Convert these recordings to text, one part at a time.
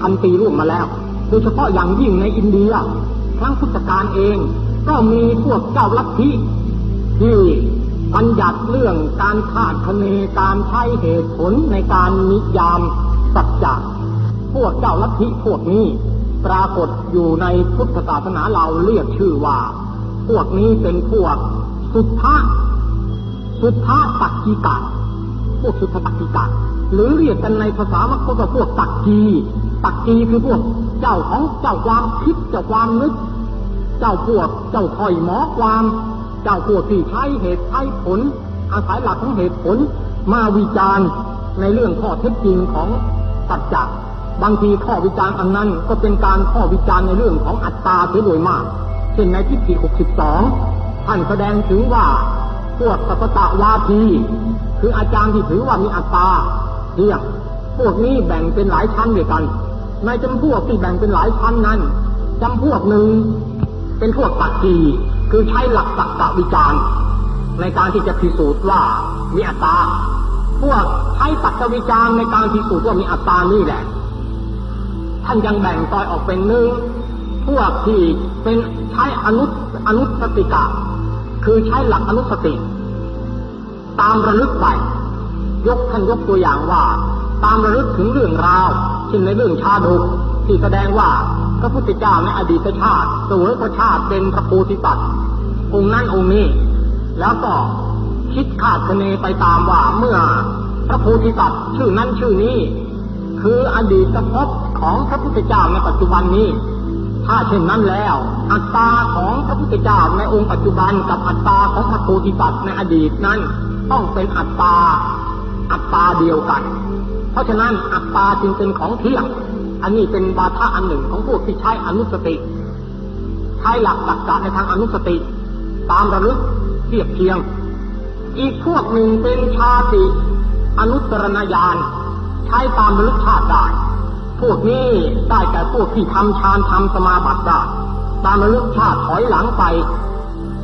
พันปีร่วมมาแล้ว โดยเฉพาะอย่างยิ่งในอินเดียครั้งพุทธกาลเอง ก็มีพวกเจ้าลัทธิที่บัญญัติเรื่องการคาดคะเนการใช้เหตุผลในการนิยามสัจจะพวกเจ้าลัทธิพวกนี้ ปรากฏอยู่ในพุทธศาสนาเราเรียกชื่อว่า พวกนี้เป็นพวกสุทธะสุทธะตักกิกะพวกสุทธตักกิกะหรือเรียกกันในภาษามคตว่าพวกตักกี ตักกีคือพวก เจ้าของเจ้าความคิดเจ้าความนึก เจ้าพวกเจ้าถอยหมอความ เจ้าพวกที่ใช้เหตุใช้ผล อาศัยหลักของเหตุผล มาวิจารณ์ในเรื่องข้อเท็จจริงของสัจจะบางทีข้อวิจารณ์อันนั้นก็เป็นการข้อวิจารณ์ในเรื่องของอัตตาเสียโดยมากเช่นในทิฏฐิ62 ท่านแสดงถึงว่าพวกสัพตะวาที คืออาจารย์ที่ถือว่ามีอัตตาเทียบพวกนี้แบ่งเป็นหลายชั้นด้วยกัน ในจำพวกที่แบ่งเป็นหลายชั้นนั้นจำพวกหนึ่งเป็นพวกตักกีคือใช้หลักตักกะวิจารณ์ ในการที่จะพิสูจน์ว่ามีอัตตา พวกใช้ตักกะวิจารณ์ในการพิสูจน์ว่ามีอัตตานี่แหละ ท่านยังแบ่งตอยออกเป็นหนึ่งพวกที่เป็นใช้อนุอนุสติกะ คือใช้หลักอนุสติ ตามระลึกไปยกท่านยกตัวอย่างว่า ตามระลึกถึงเรื่องราว เช่นในเรื่องชาดกที่แสดงว่าพระพุทธเจ้าในอดีตชาติสวยพระชาติเป็นพระโพธิสัตว์องค์นั้นองค์นี้ แล้วก็คิดขาดคะเนไปตามว่าเมื่อพระโพธิสัตว์ชื่อนั้นชื่อนี้ คืออดีตภพของพระพุทธเจ้าในปัจจุบันนี้ ถ้าเช่นนั้นแล้ว อัตตาของพระพุทธเจ้าในองค์ปัจจุบันกับอัตตาของพระโพธิสัตว์ในอดีตนั้น ต้องเป็นอัตตาอัตตาเดียวกัน เพราะฉะนั้นอัตตาจึงเป็นของเที่ยง อันนี้เป็นบาทะอันหนึ่งของพวกที่ใช้อนุสติ ใช้หลักตรรกะในทางอนุสติ ตามระลึกเทียบเคียง อีกพวกหนึ่งเป็นชาติอนุตรณญาณใช้ตามระลึกชาติได้ พวกนี้ได้แต่พวกที่ทำฌานทำสมาบัติได้ตามระลึกชาติถอยหลังไป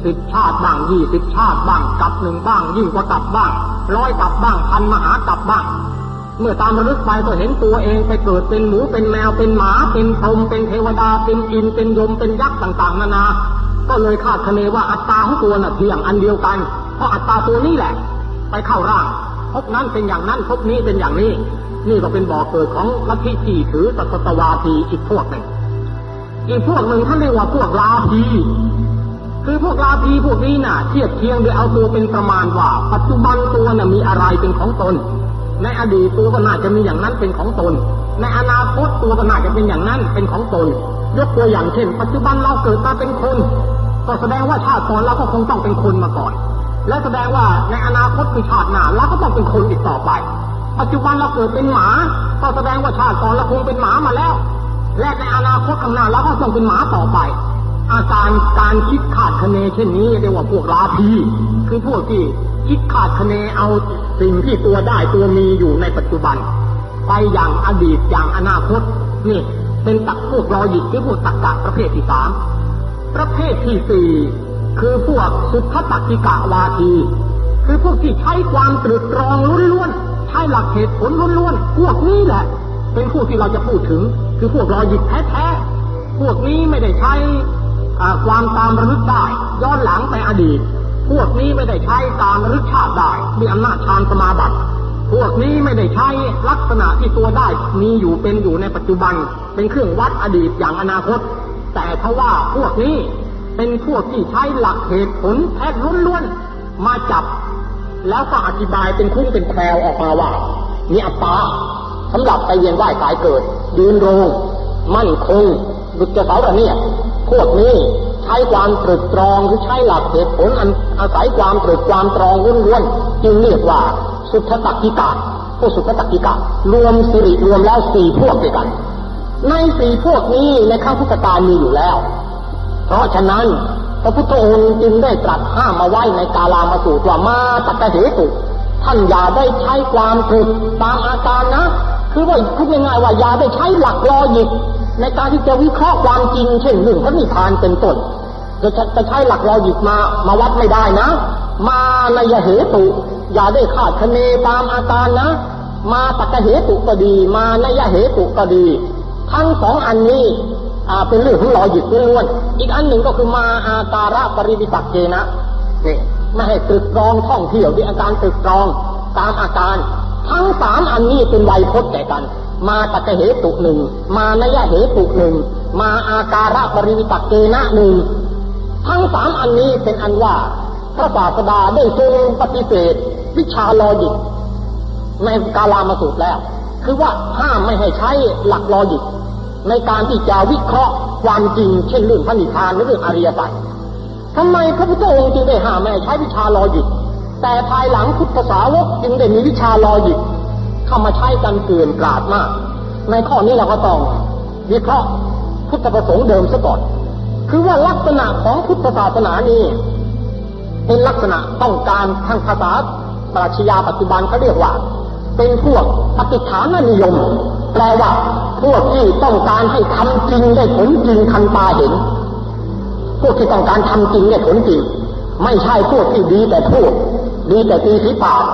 สิบชาติบ้างยี่สิบชาติบ้างกับหนึ่งบ้าง ยิ่งกว่ากับบ้างร้อยกับบ้างพันมหากับบ้าง เมื่อตามระลึกไปก็เห็นตัวเองไปเกิดเป็นหมูเป็นแมวเป็นหมาเป็นพรมเป็นเทวดาเป็นอินเป็นยมเป็นยักษ์ต่างๆนานา ก็เลยคาดคะเนว่าอัตตาของตัวน่ะเพียงอันเดียวกัน เพราะอัตตาตัวนี้แหละ ไปเข้าร่างพบนั้นเป็นอย่างนั้นพบนี้เป็นอย่างนี้ นี่ก็เป็นบ่อเกิดของลัทธิที่ถือสัตวาทีอีกพวกหนึ่งอีกพวกหนึ่งท่านเรียกว่าพวกลาภีคือพวกลาภีพวกนี้น่ะเทียบเทียงโดยเอาตัวเป็นประมาณว่า ปัจจุบันตัวน่ะมีอะไรเป็นของตน ในอดีตตัวก็น่าจะมีอย่างนั้นเป็นของตน ในอนาคตตัวก็น่าจะเป็นอย่างนั้นเป็นของตน ยกตัวอย่างเช่น ปัจจุบันเราเกิดมาเป็นคน ก็แสดงว่าชาติก่อนเราก็คงต้องเป็นคนมาก่อน และแสดงว่าในอนาคตคือชาติหน้าเราก็ต้องเป็นคนอีกต่อไป ปัจจุบันเราเกิดเป็นหมา ก็แสดงว่าชาติก่อนเราคงเป็นหมามาแล้ว และในอนาคตข้างหน้าเราก็ต้องเป็นหมาต่อไปอาการการคิดขาดคะเนเช่นนี้เรียกว่าพวกลาภีคือพวกที่ คิดขาดคะเนเอาสิ่งที่ตัวได้ตัวมีอยู่ในปัจจุบัน ไปอย่างอดีตอย่างอนาคตนี่เป็นตักพวกลอยิกหรือพวกตักกะประเภทที่สามประเภทที่สี่คือพวกสุทธตักิกะวาที คือพวกที่ใช้ความตรึกตรองล้วนๆใช้หลักเหตุผลล้วนๆพวกนี้แหละ เป็นพวกที่เราจะพูดถึง คือพวกลอยิกแท้ๆพวกนี้ไม่ได้ใช้ความตามระลึกได้ย้อนหลังไปอดีต พวกนี้ไม่ได้ใช้ตามระลึกชาติได้มีอำนาจฌานสมาบัติ พวกนี้ไม่ได้ใช้ลักษณะที่ตัวได้มีอยู่เป็นอยู่ในปัจจุบัน เป็นเครื่องวัดอดีตอย่างอนาคต แต่เพราะว่าพวกนี้เป็นพวกที่ใช้หลักเหตุผลแท้ล้วนๆมาจับ แล้วก็อธิบายเป็นคุ้งเป็นแคลวออกมาว่ามีอัตาสำหรับไปเวียนว่ายตายเกิด ยืนโรง มั่นคงดุจเสาระเนี่ยพวกนี้ ใช้ความตรึกตรองหรือใช้หลักเหตุผลอันอาศัยความตรึกความตรองล้วนๆจึงเรียกว่าสุทธตักิกาผู้สุทธตักิการวมสิริรวมแล้วสี่พวกด้วยกัน ในสี่พวกนี้ในข้าพุทธการมีอยู่แล้ว เพราะฉะนั้นพระพุทธองค์จึงได้ตรัสห้ามมาไว้ในกาลามาสูตรว่ามาตักเหตุท่านอย่าได้ใช้ความตรึกตามอาการนะ คือว่าพูดง่ายๆว่าอย่าได้ใช้หลักลอยิก ในการที่จะวิเคราะห์ความจริง เช่นหนึ่งพระนิพพานเป็นต้นจะจะใช้หลักเราหยิบมามาวัดไม่ได้นะ มาในยเหตุ อย่าได้คาดคะเนตามอาการนะ มาตักเหตุก็ดี มาในยเหตุก็ดี ทั้งสองอันนี้เป็นเรื่องของลอยิกล้วนอีกอันหนึ่งก็คือมาอาการะปริวิตักเกนะนี่ไม่ให้ตึกตรองท่องเที่ยวด้วยอาการตึกตรองตามอาการ ทั้งสามอันนี้เป็นไวยพจน์แก่กัน มาตักเหตุหนึ่ง มานยะเหตุหนึ่ง มาอาการะปริวิตกเกนะหนึ่ง ทั้งสามอันนี้เป็นอันว่าพระศาสดาได้ทรงปฏิเสธ วิชาลอยิกในกาลามาสูตรแล้ว คือว่าห้ามไม่ให้ใช้หลักลอยิกในการที่จะวิเคราะห์ความจริงเช่นเรื่องพระนิพพานหรือเรื่องอริยสัจทำไมพระพุทธองค์จึงได้ห้ามไม่ใช้วิชาลอยิกแต่ภายหลังพุทธสาวกจึงได้มีวิชาลอยิก เข้ามาใช้กันเกินกราดมาก ในข้อนี้เราก็ต้องวิเคราะห์พุทธประสงค์เดิมซะก่อน คือว่าลักษณะของพุทธศาสนานี้เป็นลักษณะต้องการทางภาษาปรัชญาปัจจุบันเขาเรียกว่า เป็นพวกปฏิฐานนิยม แปลว่า พวกที่ต้องการให้ทำจริงได้ผลจริงทันตาเห็น พวกที่ต้องการทำจริงได้ผลจริง ไม่ใช่พวกที่ดีแต่พูด ดีแต่ตีฝีปาก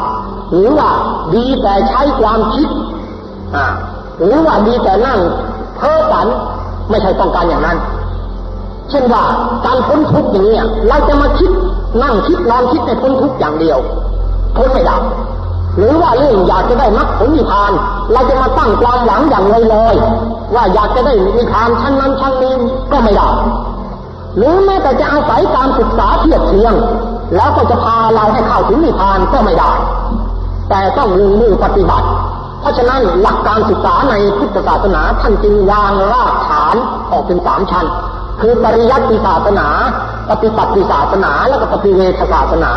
หรือว่าดีแต่ใช้ความคิดอ่าหรือว่าดีแต่นั่งเพ้อฝันไม่ใช่ต้องการอย่างนั้น เช่นว่าการพ้นทุกข์อย่างนี้เราจะมาคิดนั่งคิดนอนคิดในพ้นทุกอย่างเดียวพ้นไม่ได้หรือว่าเรื่องอยากจะได้มรรคผลนิพพาน เราจะมาตั้งความหวังอย่างลอยๆว่าอยากจะได้นิพพานชั้นนั้นชั้นนี้ก็ไม่ได้หรือแม้แต่จะอาศัยการศึกษาเทียบเทียง แล้วก็จะพาเราให้เข้าถึงนิพพานก็ไม่ได้ แต่ต้องลงมือปฏิบัติ เพราะฉะนั้นหลักการศึกษาในพุทธศาสนาท่านจึงวางรากฐานออกเป็นสามชั้น คือปริยัติศาสนา ปฏิบัติศาสนา และก็ปฏิเวทศาสนา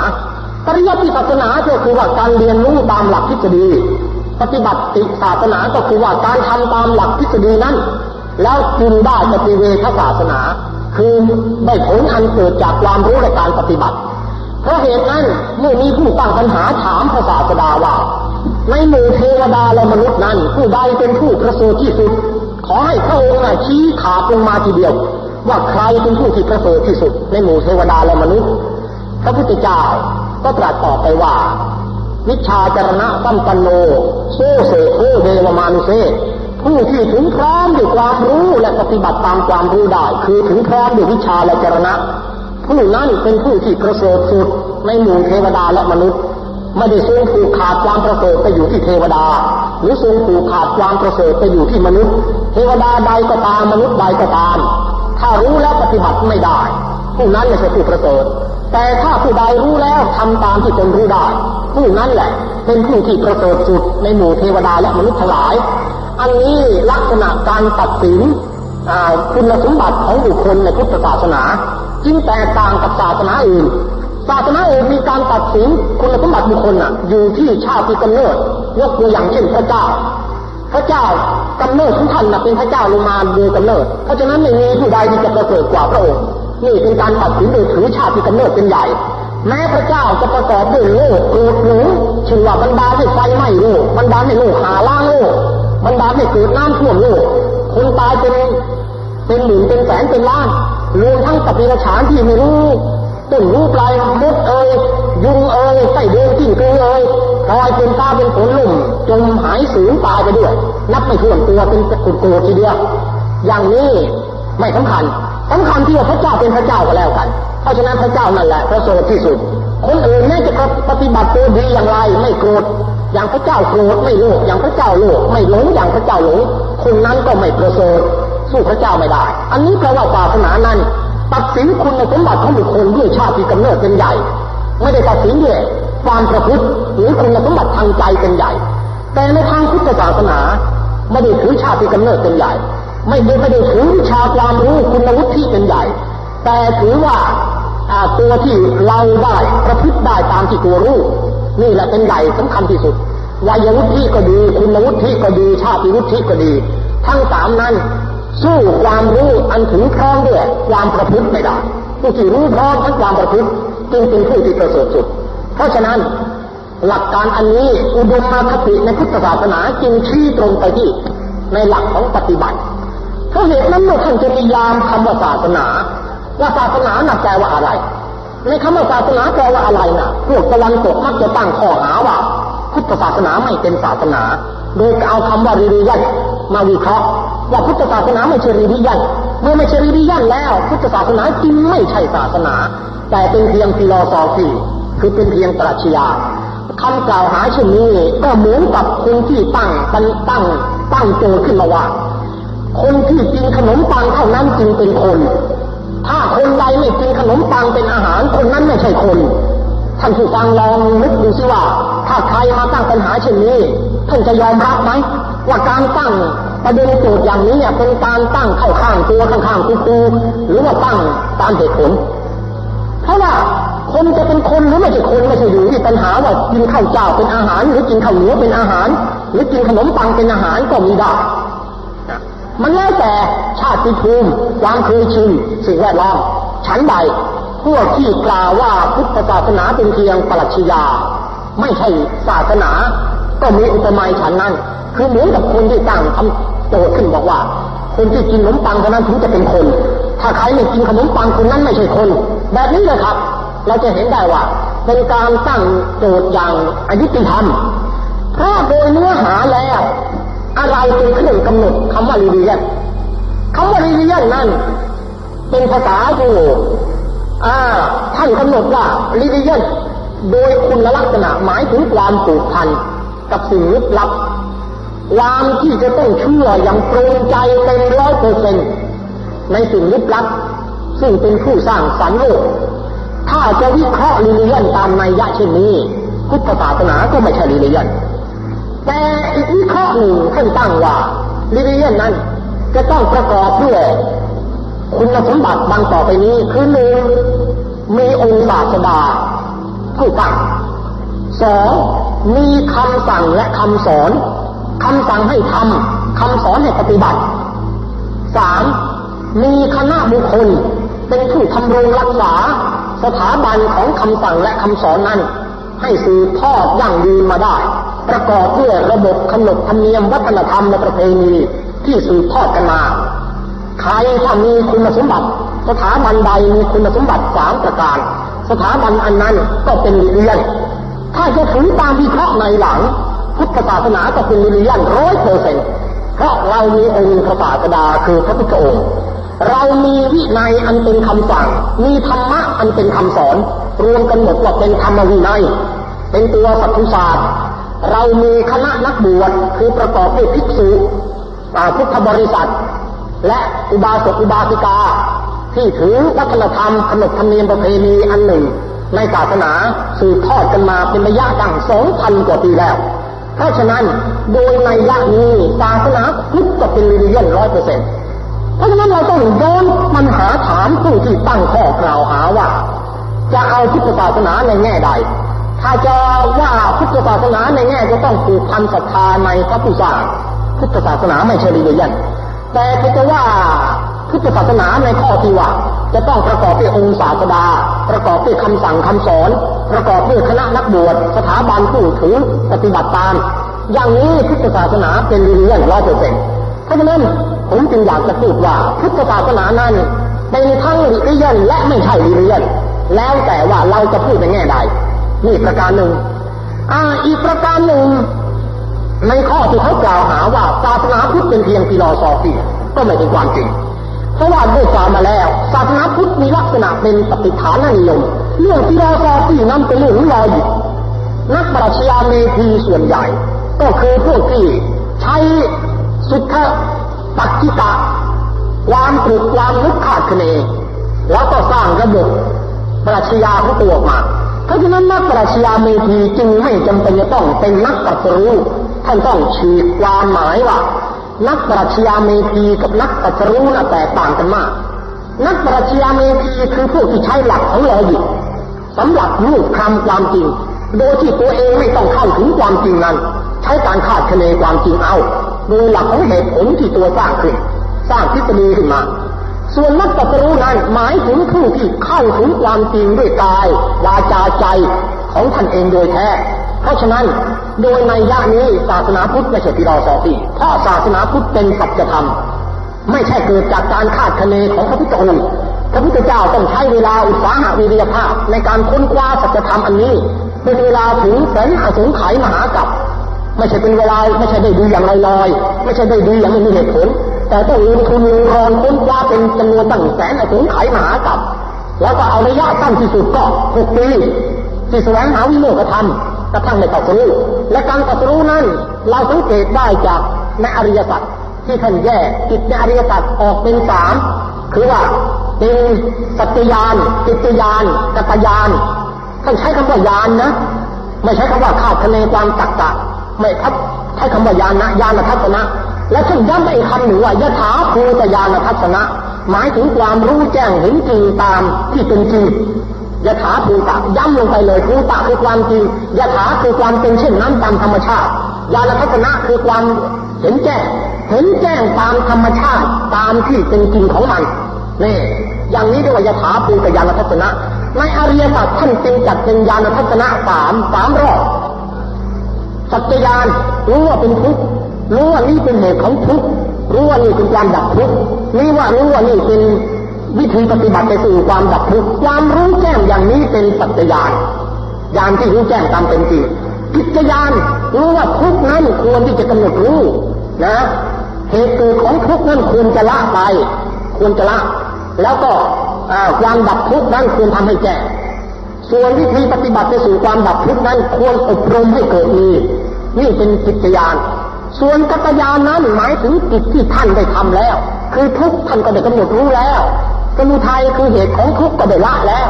ปริยัติศาสนาก็คือว่าการเรียนรู้ตามหลักทฤษฎี ปฏิบัติศาสนาก็คือว่าการทำตามหลักทฤษฎีนั้น แล้วจึงได้ปฏิเวทศาสนา คือได้ผลอันเกิดจากความรู้ในการปฏิบัติ เพราะเหตุนั้นเมื่อมีผู้ตั้งปัญหาถามพระศาสดาว่าในหมู่เทวดาและมนุษย์นั้นผู้ใดเป็นผู้ประเสริฐที่สุด ขอให้พระองค์ชี้ขาดลงมาทีเดียว ว่าใครเป็นผู้ที่ประเสริฐที่สุด ในหมู่เทวดาและมนุษย์ พระพุทธเจ้าก็ตรัสตอบไปว่า วิชาจรณะสัมปันโนโซเสโคเดวมานุเซผู้ที่ถึงพร้อมด้วยความรู้และปฏิบัติตามความรู้ได้ คือถึงพร้อมด้วยวิชาและจรณะ ผู้นั้นเป็นผู้ที่ประเสริฐสุดในหมู่เทวดาและมนุษย์ ไม่ได้ทรงผูกขาดความประเสริฐไปอยู่ที่เทวดา หรือทรงผูกขาดความประเสริฐไปอยู่ที่มนุษย์ เทวดาใดก็ตามมนุษย์ใดก็ตาม ถ้ารู้แล้วปฏิบัติไม่ได้ ผู้นั้นไม่ใช่ผู้ประเสริฐ แต่ถ้าผู้ใดรู้แล้วทำตามที่ตนรู้ได้ ผู้นั้นแหละเป็นผู้ที่ประเสริฐสุดในหมู่เทวดาและมนุษย์ทั้งหลาย อันนี้ลักษณะการตัดสินคุณสมบัติของบุคคลในพุทธศาสนา จึงแตกต่างกับศาสนาอื่น ศาสนาอื่นมีการตัดสินคุณสมบัติบุคคลน่ะ อยู่ที่ชาติกำเนิดยกตัวอย่างเช่นพระเจ้า พระเจ้ากำเนิดของท่านเป็นพระเจ้าลงมาโดยกำเนิด เพราะฉะนั้นไม่มีผู้ใดที่จะประเสริฐกว่าพระองค์นี่เป็นการตัดสินโดยถือชาติกำเนิดเป็นใหญ่ แม้พระเจ้าจะประกอบด้วยโลกโกรธหลงเช่นว่าบรรดาให้ไฟไหม้โลกบรรดาให้โลกหาล่างโลกบรรดาให้เกิดน้ำท่วมโลกคนตายเป็นเป็นหมื่นเป็นแสนเป็นล้าน รวมทั้งสัตว์ในฉานที่ไม่รู้ต้นรู้ปลายมดเอ่ยยุงเอ่ยไส้เดือนจิ้งกือเอ่ยลอยเป็นฟ้าเป็นฝนลุ่มจมหายสูญตายไปด้วย นับไม่ถ้วนตัวเป็นกุดโกทีเดียวอย่างนี้ไม่สำคัญสำคัญที่ว่าพระเจ้าเป็นพระเจ้าก็แล้วกัน เพราะฉะนั้นพระเจ้านั่นแหละพระโสดที่สุด คนอื่นแม้จะปฏิบัติตัวดีอย่างไรไม่โกรธอย่างพระเจ้าโกรธไม่โลภอย่างพระเจ้าโลภไม่หลงอย่างพระเจ้าหลงคนนั้นก็ไม่ประเสริฐ สู้พระเจ้าไม่ได้ อันนี้แปลว่าศาสนานั้น ตัดสินคุณสมบัติของบุคคลด้วยชาติกำเนิดเป็นใหญ่ ไม่ได้ตัดสินด้วยความประพฤติหรือคุณสมบัติทางใจเป็นใหญ่ แต่ในทางพุทธศาสนาไม่ได้ถือชาติกำเนิดเป็นใหญ่ ไม่ได้ไม่ได้ถือวิชาความรู้คุณวุฒิเป็นใหญ่ แต่ถือว่าตัวที่เราได้ประพฤติได้ตามที่ตัวรู้นี่แหละเป็นใหญ่สำคัญที่สุดวัยวุฒิก็ดี คุณวุฒิก็ดี ชาติวุฒิก็ดี ทั้งสามนั้น สู้ความรู้อันถึงพร้อมด้วยความประพฤติไม่ได้ผู้ที่รู้พร้อมทั้งความประพฤติจึงเป็นผู้ที่ประเสริฐสุด เพราะฉะนั้นหลักการอันนี้อุดมมาคติในพุทธศาสนาจึงชี้ตรงไปที่ในหลักของปฏิบัติเพราะเหตุนั้นเมื่อท่านจะนิยามคำว่าศาสนา ว่าศาสนาหนักแปลว่าอะไร ในคำว่าศาสนาแปลว่าอะไรนะพวกตะวันตกมักจะตั้งข้อหาว่า พุทธศาสนาไม่เป็นศาสนา โดยเอาคำว่าริริยะ มาวิเคราะห์ว่าพุทธศาสนาไม่ใช่รีดิยันเมื่อไม่ใช่รีดิยันแล้ว พุทธศาสนาจึงไม่ใช่ศาสนา แต่เป็นเพียงฟิโลโซฟีคือเป็นเพียงปรัชญาคำกล่าวหาเช่นนี้ก็เหมือนกับคนที่ตั้งตั้งตั้งตั้งโจขึ้นมาว่า คนที่กินขนมปังเท่านั้นจึงเป็นคน ถ้าคนใดไม่กินขนมปังเป็นอาหารคนนั้นไม่ใช่คนท่านผู้ฟังลองนึกดูสิว่า ถ้าใครมาตั้งปัญหาเช่นนี้ท่านจะยอมรับไหม ว่าการตั้งประเด็นโจทย์อย่างนี้เนี่ยเป็นการตั้งเข้าข้างตัวข้างๆคููหรือว่าตั้งตามเหตุผล เพราะว่าคนจะเป็นคนหรือไม่ใช่คนไม่ใช่อยู่ที่ปัญหาว่ากินข้าวเจ้าเป็นอาหาร หรือกินข้าวเหนียวเป็นอาหาร หรือกินขนมปังเป็นอาหารก็มีได้มันแล้วแต่ชาติภูมิความเคยชินสิ่งแวดล้อมชั้นใดพวกที่กล่าวว่าพุทธศาสนาเป็นเพียงปรัชญาไม่ใช่ศาสนา ก็มีอุปมาฉันนั้น คือเหมือนกับคนที่ตั้งคำโจทย์ขึ้นบอกว่า คนที่กินขนมปังเท่านั้นถึงจะเป็นคน ถ้าใครไม่กินขนมปังคนนั้นไม่ใช่คน แบบนี้เลยครับ เราจะเห็นได้ว่า เป็นการตั้งโจทย์อย่างอยุติธรรมเพราะโดยเนื้อหาแล้ว อะไรเป็นเครื่องกำหนดคำว่าลีเลียนคำว่าลีเลียนนั้นเป็นภาษาอยู่ท่านกำหนดว่าลีเลียนโดยคุณลักษณะหมายถึงความผูกพัน กับสิ่งลึกลับความที่จะต้องเชื่ออย่างตรงใจเต็มร้อยเปอร์เซ็นในสิ่งลึกลับ ซึ่งเป็นผู้สร้างสรรค์โลก ถ้าจะวิเคราะห์ลีเลียนตามในยะเช่นนี้ พุทธศาสนาก็ไม่ใช่ลีเลียน แต่อีกวิเคราะห์หนึ่งท่านตั้งว่าลีเลียนนั้น จะต้องประกอบด้วยคุณสมบัติดังต่อไปนี้คือหนึ่งมีองค์ศาสดาผู้ตั้งสอง มีคำสั่งและคำสอนคำสั่งให้ทำคำสอนให้ปฏิบัติสามมีคณะบุคคลเป็นผู้ทำรงรักษา สถาบันของคำสั่งและคำสอนนั้น ให้สืบทอดยั่งยืนมาได้ ประกอบด้วยระบบขนบธรรมเนียมวัฒนธรรมและประเพณีที่สืบทอดกันมา ใครถ้ามีคุณสมบัติ สถาบันใดมีคุณสมบัติสามประการ สถาบันอันนั้นก็เป็นเรียน ถ้าจะถือตามวิเคราะห์ในหลัง พุทธศาสนาก็เป็นเรียนร้อยเปอร์เซ็นต์เพราะเรามีองค์พระศาสดาคือพระพุทธองค์ เรามีวินัยอันเป็นคำสั่ง มีธรรมะอันเป็นคำสอน รวมกันหมดว่าเป็นธรรมวินัย เป็นตัวสัตตุศาสตร์ เรามีคณะนักบวชคือประกอบด้วยภิกษุพุทธบริษัท และอุบาสกอุบาสิกา ที่ถือวัฒนธรรมขนบธรรมเนียมประเพณีอันหนึ่ง ในศาสนาสืบทอดกันมาเป็นระยะตั้งสองพันกว่าปีแล้ว เพราะฉะนั้นโดยในยะนี้ศาสนาพุทธจะเป็นลิเลียนร้อยเปอร์เซ็นต์เพราะฉะนั้นเราต้องย้อนมันหาถามผู้ที่ตั้งข้อกล่าวหาว่า จะเอาพุทธศาสนาในแง่ใด ถ้าจะว่าพุทธศาสนาในแง่จะต้องผูกพันศรัทธาในพระผู้สร้าพุทธศาสนาไม่ใช่ลิเลียนแต่เขาจะว่า พุทธศาสนาในข้อที่ว่า จะต้องประกอบด้วยองค์ศาสดา ประกอบด้วยคำสั่งคำสอน ประกอบด้วยคณะนักบวชสถาบันผู้ถือปฏิบัติตาม อย่างนี้พุทธศาสนาเป็นเรื่องร้อยเปอร์เซ็นต์เพราะฉะนั้นผมจึงอยากจะพูดว่าพุทธศาสนานั้นเป็นทั้งลิเรียนและไม่ใช่ลิเรียนแล้วแต่ว่าเราจะพูดในแง่ใดนี่ประการหนึ่งอ่าอีกประการหนึ่งในข้อที่เขากล่าวหาว่าศาสนาพุทธเป็นเพียง philosophy ก็ไม่เป็นความจริง เพราะว่าได้กล่าวมาแล้วศาสนาพุทธมีลักษณะเป็นปฏิฐานนิยม เรื่อง philosophy นั้นเป็นเรื่องลอยนักปรัชญาเมธีส่วนใหญ่ ก็คือพวกที่ใช้สุทธปัจจิตะความปลุกความนึกคาดคะเน แล้วก็สร้างระบบปรัชญาของตัวออกมาเพราะฉะนั้นนักปรัชญาเมธีจึงไม่จำเป็นจะต้องเป็นนักตรัสรู้ท่านต้องฉีกความหมายว่า นักปรัชญาเมธีกับนักตรัสรู้น่ะแตกต่างกันมาก นักปรัชญาเมธีคือผู้ที่ใช้หลักของลอจิกสำหรับรูปคำความจริง โดยที่ตัวเองไม่ต้องเข้าถึงความจริงนั้น ใช้การคาดคะเนความจริงเอา โดยหลักของเหตุผลที่ตัวสร้างขึ้น สร้างทฤษฎีขึ้นมา ส่วนนักตรัสรู้นั้นหมายถึงผู้ที่เข้าถึงความจริงด้วยกายวาจาใจ ของท่านเองโดยแท้ เพราะฉะนั้นโดยในยะนี้ศาสนาพุทธไม่ใช่พิรอซอฟีเพราะศาสนาพุทธเป็นสัจธรรม ไม่ใช่เกิดจากการคาดคะเนของพระพุทธองค์พระพุทธเจ้าต้องใช้เวลาอุตสาหะวิริยภาพในการค้นคว้าสัจธรรมอันนี้ เป็นเวลาถึงแสนอสงไขยมหากับไม่ใช่เป็นเวลาไม่ใช่ได้ดีอย่างลอยๆไม่ใช่ได้ดีอย่างไม่มีเหตุผล แต่ต้องลงทุนลงรอนค้นคว้าเป็นจำนวนตั้งแสนถึงไขมหากับแล้วก็เอาระยะสั้นที่สุดก็หกปี ที่แสวงหาวิโมกธรรมกระทั่งในตัดสู้และการตัดสู้นั้น เราสังเกตได้จากในอริยสัจที่ท่านแยกจิตในอริยสัจออกเป็นสามคือว่าเป็นสัจยานจิตยานกัตยานท่านใช้คำว่ายานนะ ไม่ใช้คำว่าคาดคะเนความตักกะไม่ครับใช้คำว่ายานนะยานทัศนะ และท่านย้ำไปอีกคำหนึ่งว่ายถาภูตยานทัศนะ หมายถึงความรู้แจ้งเห็นจริงตามที่เป็นจริง ยถาภูตะย้ำลงไปเลยภูตะคือความจริงยถาคือความเป็นเช่นนั้นตามธรรมชาติญาณทัศนะคือความเห็นแจ้งเห็นแจ้งตามธรรมชาติตามที่เป็นจริงของมันนี่อย่างนี้เรียกว่ายถาภูตญาณทัศนะ ในอริยสัจท่านจึงจัดเป็นญาณทัศนะสามสามรอบสัจญาณรู้ว่าเป็นทุกข์รู้ว่านี่เป็นเหตุของทุกข์รู้ว่านี่เป็นความดับทุกข์นี่ว่ารู้ว่านี่เป็น วิธีปฏิบัติไปสู่ความดับทุกข์ความรู้แจ้งอย่างนี้เป็นสัจญาณญาณที่รู้แจ้งตามเป็นจริงกิจญาณรู้ว่าทุกนั้นควรที่จะกำหนดรู้นะเหตุเกิดของทุกนั้นควรจะละไป ควรจะละ แล้วก็ความดับทุกข์นั้นควรทำให้แจ้งส่วนวิธีปฏิบัติไปสู่ความดับทุกข์นั้นควรอบรมให้เกิดมีนี่เป็นจิตญาณส่วนกัตยานนั้นหมายถึงจิตที่ท่านได้ทำแล้ว คือทุกท่านก็ได้กำหนดรู้แล้ว สมุทัยคือเหตุของทุกข์ก็ได้ละแล้ว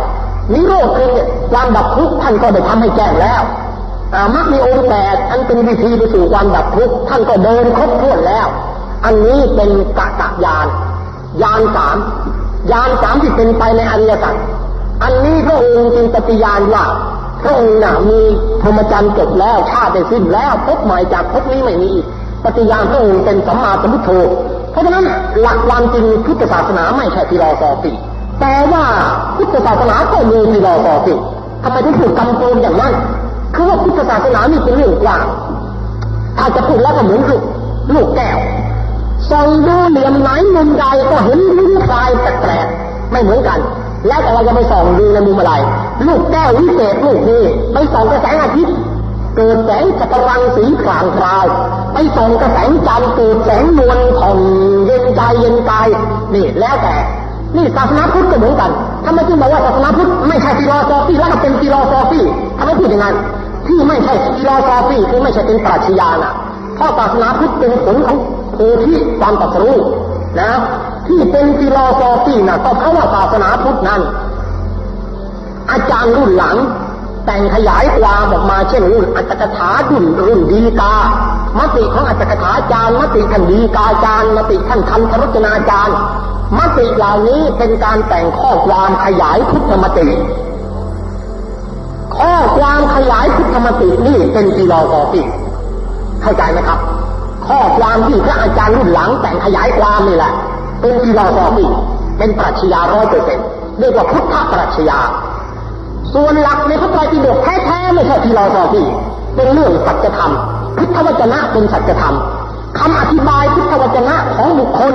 นิโรธคือความดับทุกข์ท่านก็ได้ทำให้แจ้งแล้วมรรคมีองค์แปดอันเป็นวิธีไปสู่ความดับทุกข์ท่านก็เดินครบถ้วนแล้ว อันนี้เป็นกะกตญาณญาณสามญาณสามที่เป็นไปในอริยสัจอันนี้พระองค์จึงปฏิญาณว่าพระองค์น่ะมีพรหมจรรย์จบแล้วชาติได้สิ้นแล้วภพใหม่จากภพนี้ไม่มีอีก ปฏิญาณพระองค์เป็นสัมมาสัมพุทโธ เพราะฉะนั้นหลักความจริงพุทธศาสนาไม่ใช่ philosophy แต่ว่าพุทธศาสนาก็มี philosophy ทำไมถึงถูกกำโจมอย่างนั้น คือว่าพุทธศาสนานี่เป็นเรื่องกว้างถ้าจะพูดแล้วก็เหมือนลูกลูกแก้วส่องดูเหลี่ยมไหนมุมใดก็เห็นลิ้นคลายแปลกๆไม่เหมือนกัน แล้วแต่เราจะไปส่องดูในมุมอะไร ลูกแก้ววิเศษลูกนี้ไปส่องกระแสอาทิตย์ เกิดแสงจักรวาลสีขลางคราวไปส่องกระแสงจันทร์เกิดแสงนวลของเย็นใจเย็นกายนี่แล้วแต่ นี่ศาสนาพุทธก็เหมือนกันทำไมจึงบอกว่าศาสนาพุทธไม่ใช่ philosophy แล้วก็เป็น philosophy ทำไมพูดอย่างนั้นที่ไม่ใช่ philosophy คือไม่ใช่เป็นปรัชญานะเพราะศาสนาพุทธเป็นผลของโพธิความตรัสรู้นะที่เป็น philosophy นะก็เพราะว่าศาสนาพุทธนั้น อาจารย์รุ่นหลัง แต่งขยายความออกมาเช่นรุ่นอรรถกถารุ่นรุ่นฎีกามติของอรรถกถาจารย์มติท่านฎีกาจารย์มติท่านคันถรจนาจารย์มติเหล่านี้เป็นการแต่งข้อความขยายพุทธมติ ข้อความขยายพุทธมตินี่เป็น philosophy เข้าใจไหมครับ ข้อความที่พระอาจารย์รุ่นหลังแต่งขยายความนี่แหละ เป็น philosophy เป็นปรัชญาร้อยเปอร์เซ็นต์เรียกว่าพุทธปรัชญา ส่วนหลักในพระไตรปิฎกแท้ๆไม่ใช่ philosophyเป็นเรื่องสัจธรรมพุทธวจนะเป็นสัจธรรมคำอธิบายพุทธวจนะของบุคคล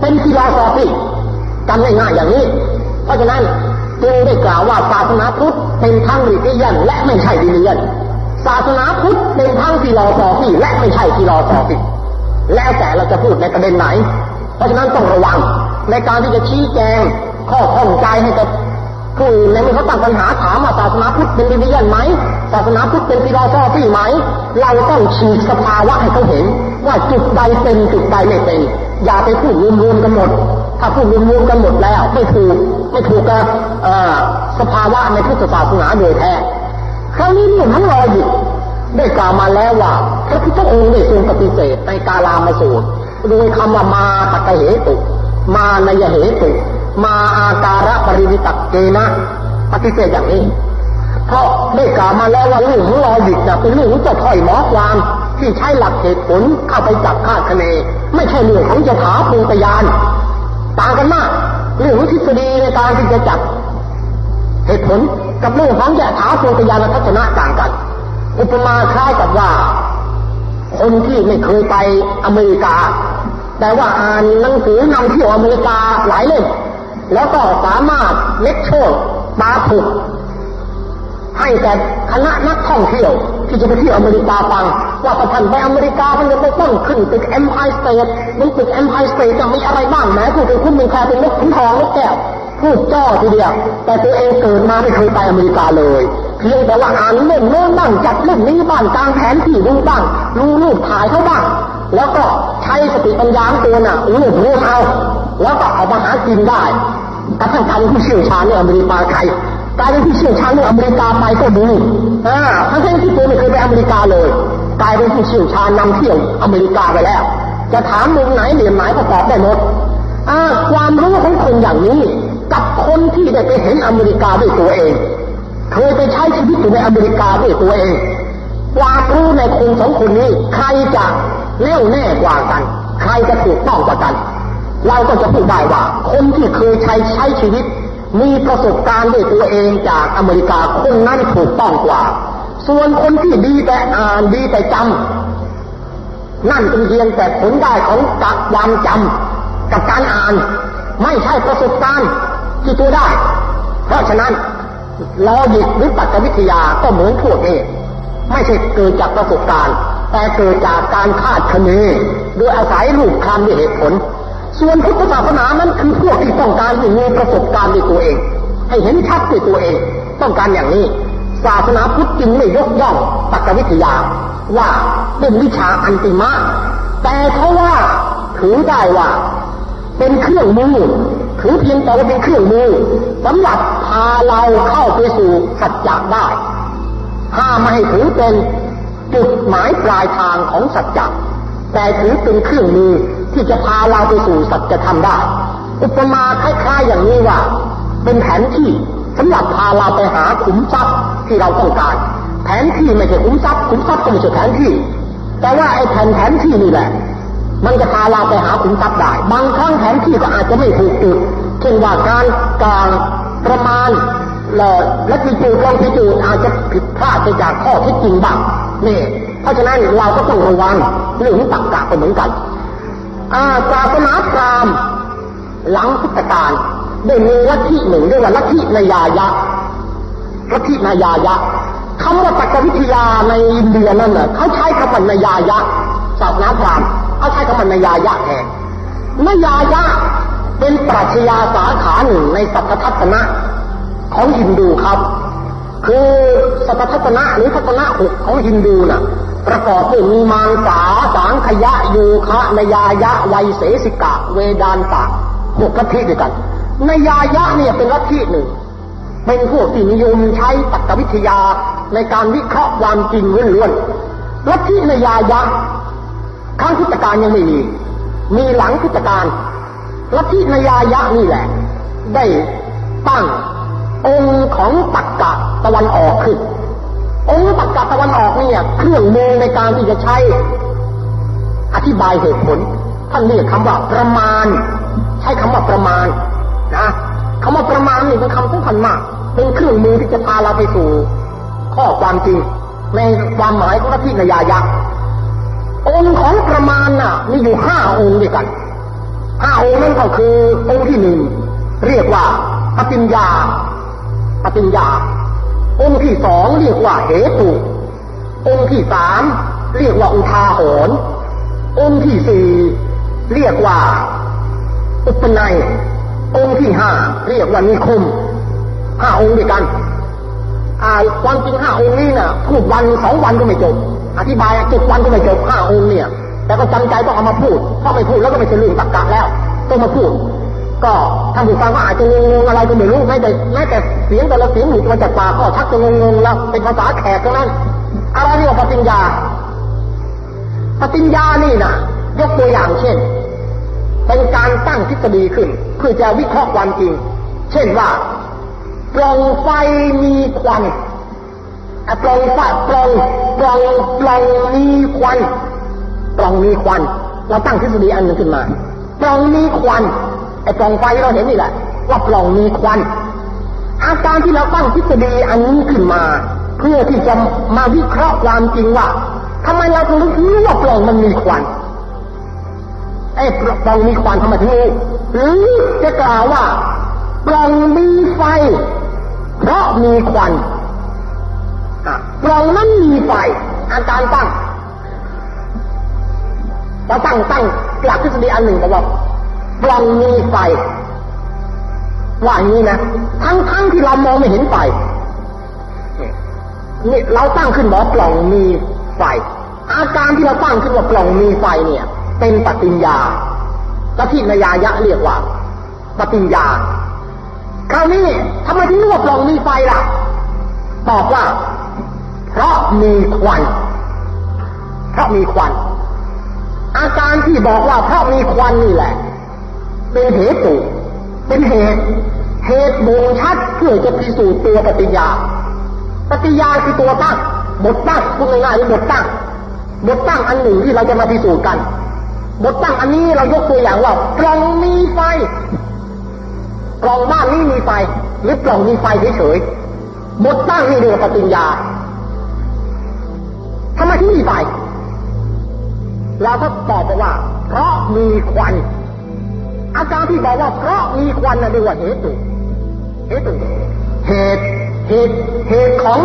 เป็น philosophy จำง่ายๆอย่างนี้ เพราะฉะนั้นจึงได้กล่าวว่าศาสนาพุทธเป็นทั้ง religion และไม่ใช่ religion ศาสนาพุทธเป็นทั้ง philosophy และไม่ใช่ philosophy แล้วแต่เราจะพูดในประเด็นไหน เพราะฉะนั้นต้องระวังในการที่จะชี้แจงข้อข้องใจให้กับ ผู้อื่นในเมื่อเขาตั้งปัญหาถามว่าศาสนาพุทธเป็นดิเลียนไหมศาสนาพุทธเป็น philosophy ไหม เราต้องฉีกสภาวะให้เขาเห็น ว่าจุดใดเป็นจุดใดไม่เป็น อย่าไปพูดรวมๆกันหมด ถ้าพูดรวมๆกันหมดแล้วไม่ถูกไม่ถูกกับสภาวะในพุทธศาสนาโดยแท้คราวนี้เรื่ทั้งรอหยุดได้กล่าวมาแล้วว่าพระพุทธองค์ได้ทรงปฏิเสธในกาลามสูตรโดยคำว่ามาตะเหตุ มานยเหตุ มาอาการะปริวิตักเกนะปฏิเสธอย่างนี้ เพราะได้กล่าวมาแล้วว่าเรื่องของรอหยุดจะเป็นเรื่องของจะถอยหมอความ ที่ใช้หลักเหตุผลเข้าไปจับคาดคะเน ไม่ใช่เรื่องของจะถาภูตยาน ต่างกันมาก เรื่องทฤษฎีในการที่จะจับเหตุผลกับเรื่องของยะถาภูตยานทัศนะต่างกัน อุปมาคล้ายกับว่า คนที่ไม่เคยไปอเมริกา แต่ว่าอ่านหนังสือนำเที่ยวอเมริกาหลายเล่ม แล้วก็สามารถเล็กโชดตาถูกให้แต่คณะนักท่องเที่ยว ที่จะไปเที่ยวอเมริกาฟัง ว่าประท่านไปอเมริกามันจะต้นขึ้นตึกเอ็มไพร์สเตทมันตึกเอ็มไพร์สเตทจะมีอะไรบ้างแม้พูดถึงคุณมีแค่เป็นนกขุนทองนกแก้วพูดจ้อทีเดียว แต่ตัวเองเกิดมาไม่เคยไปอเมริกาเลยเพียงแต่ว่าอ่านเล่มโน้นบ้างจัดเล่มนี้บ้างกลางแผนที่ดูบ้างรู้รูปถ่ายเขาบ้าง แล้วก็ใช้สติปัญญาตัวน่ะรูปรูปเอา แล้วก็เอามาหากินได้กระทั่งทำผู้เชี่ยวชาญในอเมริกาใครกลายเป็นผู้เชี่ยวชาญในอเมริกาไปก็ดีอ่าทั้งที่ตัวไม่เคยไปอเมริกาเลยกลายเป็นผู้เชี่ยวชาญนำเที่ยวอเมริกาไปแล้ว จะถามมุมไหนเหรียญไหนก็ตอบได้หมดความรู้ของคนอย่างนี้กับคนที่ได้ไปเห็นอเมริกาด้วยตัวเอง เคยไปใช้ชีวิตอยู่ในอเมริกาด้วยตัวเอง ความรู้ในคนสองคนนี้ ใครจะแน่วแน่กว่ากัน ใครจะถูกต้องกว่ากัน เราก็จะพูดได้ว่า คนที่เคยใช้ใช้ชีวิต มีประสบการณ์ด้วยตัวเองจากอเมริกาคนนั้นถูกต้องกว่า ส่วนคนที่ดีแต่อ่านดีแต่จำนั่นเป็นเพียงแต่ผลได้ของจากความจำกับการอ่าน ไม่ใช่ประสบการณ์ที่ตัวได้ เพราะฉะนั้นลอยิกหรือปัจจวิทยาก็เหมือนพวกเองไม่ใช่เกิดจากประสบการณ์ แต่เกิดจากการคาดคะเนโดยอาศัยรูปคำด้วยเหตุผล ส่วนพุทธศาสนานั้นคือพวกที่ต้องการมีประสบการณ์ด้วยตัวเอง ให้เห็นชัดด้วยตัวเอง ต้องการอย่างนี้ ศาสนาพุทธจึงไม่ยกย่องปัจจวิทยา ว่าเป็นวิชาอันติมาแต่เขาว่าถือได้ว่า เป็นเครื่องมือถือเพียงแต่ว่าเป็นเครื่องมือสำหรับพาเราเข้าไปสู่สัจจะได้ห้ามไม่ให้ถือเป็นจุดหมายปลายทางของสัจจะแต่ถือเป็นเครื่องมือ ที่จะพาเราไปสู่สัจธรรมได้ อุปมาคล้ายๆอย่างนี้ว่า เป็นแผนที่สำหรับพาเราไปหาขุมทรัพย์ที่เราต้องการ แผนที่ไม่ใช่ขุมทรัพย์ขุมทรัพย์ก็ไม่ใช่แผนที่ แต่ว่าไอ้แผนแผนที่นี่แหละ มันจะพาเราไปหาขุมทรัพย์ได้ บางครั้งแผนที่ก็อาจจะไม่ถูกจุดเช่นว่าการกลางประมาณและจิจูลองจิจูอาจจะผิดพลาดไปจากข้อที่จริงบ้างนี่ เพราะฉะนั้นเราก็ต้องระวังเรื่องตักกะก็เหมือนกัน ศาสนาพราหมณ์หลังพุทธกาลได้มีลัทธิหนึ่งเรียกว่าลัทธินายายะลัทธินายายะคำว่าตักวิทยาในอินเดียนั่นน่ะเขาใช้คำว่านายายะศาสนาพราหมณ์เขาใช้คำว่านายายะแทนนายายะเป็นปรัชญาสาขาหนึ่งในสัพพทัศนะของฮินดูครับ คือสัพทัศนะหรือทัศนะหกของฮินดูน่ะประกอบด้วยมีมารสาสัง ขยะยูคะนยายะไวเสสิกะ เวดานตะหกลัทธิด้วยกันนยายะเนี่ยเป็นลัทธิหนึ่ง เป็นพวกที่นิยมใช้ตักวิทยาในการวิเคราะห์ความจริงล้วนๆลัทธินยายะครั้งพุทธกาลยังไม่มี มีหลังพุทธกาลลัทธินยายะนี่แหละ ได้ตั้งองค์ของตักกะตะวันออกคือองค์ตักกะตะวันออกเนี่ยเครื่องมือในการที่จะใช้ อธิบายเหตุผล ท่านเรียกคำว่าประมาณ ใช้คำว่าประมาณนะคำว่าประมาณนี่เป็นคำสำคัญมาก เป็นเครื่องมือที่จะพาเราไปสู่ ข้อความจริง ในความหมายของที่นยายะองค์ของประมาณน่ะมีอยู่ห้าองค์ด้วยกันห้าองค์นั่นก็คือองค์ที่หนึ่งเรียกว่าปฏิญญาปฏิญญา องค์ที่สองเรียกว่าเหตุ องค์ที่สามเรียกว่าอุทาหรณ์ องค์ที่สี่เรียกว่า อุปนัย องค์ที่ห้าเรียกว่านิคมห้าองค์ด้วยกันอ่าความจริงห้าองค์นี้นะ่ะพูดวันสองวันก็ไม่จบ อธิบายจ็ดวันก็ไม่จบห้าองค์เนี่ย แต่ก็จำใจต้องเอามาพูดเพราะไม่พูดแล้วก็ไม่ใช่เรื่องตักกะแล้ว ต้องมาพูด ก็ท่านผู้ฟังก็อาจจะงงอะไรก็ไม่รู้แม้แต่แม้แต่เสียงแต่ละเสียงหลุดมาจากปากก็ชักจะงงๆแล้วเป็นภาษาแขกทั้งนั้นอะไรนี่ว่าปฏิญญา ปฏิญญานี่นะยกตัวอย่างเช่น เป็นการตั้งทฤษฎีขึ้น เพื่อจะวิเคราะห์ความจริง เช่นว่าปล่องไฟมีควันปล่องไฟปล่องปล่องปล่องมีควันปล่องมีควัน เราตั้งทฤษฎีอันหนึ่งขึ้นมาปล่องมีควันไอ้ปล่องไฟที่เราเห็นนี่แหละว่าปล่องมีควัน อาการที่เราตั้งทฤษฎีอันนี้ขึ้นมา เพื่อที่จะมาวิเคราะห์ความจริงว่า ทำไมเราถึงรู้ว่าปล่องมันมีควันไอ้ปล่องมีควันทำไมถึงรู้หรือจะกล่าวว่าปล่องมีไฟ เพราะมีควันปล่องนั้นมีไฟอาการตั้งเราตั้งตั้งหลักทฤษฎีอันหนึ่งบอกว่าปล่องมีไฟว่าอย่างนี้นะ ทั้งทั้งที่เรามองไม่เห็นไฟนี่เราตั้งขึ้นบอกปล่องมีไฟ อาการที่เราตั้งขึ้นว่าปล่องมีไฟเนี่ย เป็นปฏิญญาและที่นายายะเรียกว่า ปฏิญญา คราวนี้ทำไมถึงเรียกว่าปล่องมีไฟล่ะตอบว่า เพราะมีควัน เพราะมีควัน อาการที่บอกว่าเพราะมีควันนี่แหละ เป็นเหตุ เป็นเหตุ เหตุบ่งชัดเพื่อจะพิสูจน์ตัวปฏิญญา ปฏิญญาคือตัวตั้งบทตั้งพูดง่ายๆคือบทตั้ง บทตั้งอันหนึ่งที่เราจะมาพิสูจน์กัน บทตั้งอันนี้เรายกตัวอย่างว่ากล่องมีไฟกล่องบ้านนี้มีไฟ หรือกล่องมีไฟเฉยๆบทตั้งนี่เรียกว่าปฏิญญาทำไมถึงมีไฟเราก็ตอบไปว่า เพราะมีควัน อาการที่บอกว่าเพราะมีควันนะเรียกว่าเหตุเหตุเหตุเหตุเหตุของ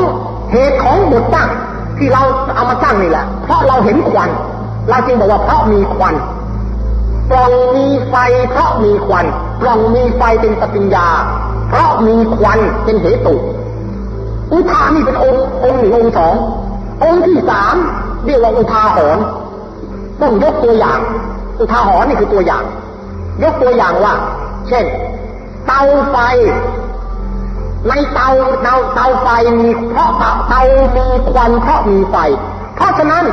เหตุของบทตั้ง ที่เราเอามาตั้างนี่แหละ เพราะเราเห็นควัน เราจึงบอกว่าเพราะมีควันปล่องมีไฟเพราะมีควันปล่องมีไฟเป็นปฏิญญา เพราะมีควันเป็นเหตุ อุทานี่เป็นองค์องค์หนึ่งองค์สอง องค์ที่สามเรียกว่าอุทาหรณ์ต้องยกตัวอย่าง อุทาหรณ์นี่คือตัวอย่าง ยกตัวอย่างว่า เช่น เตาไฟ ในเตาเตาเตาไฟมีเพราะเตามีควันเพราะมีไฟ เพราะฉะนั้น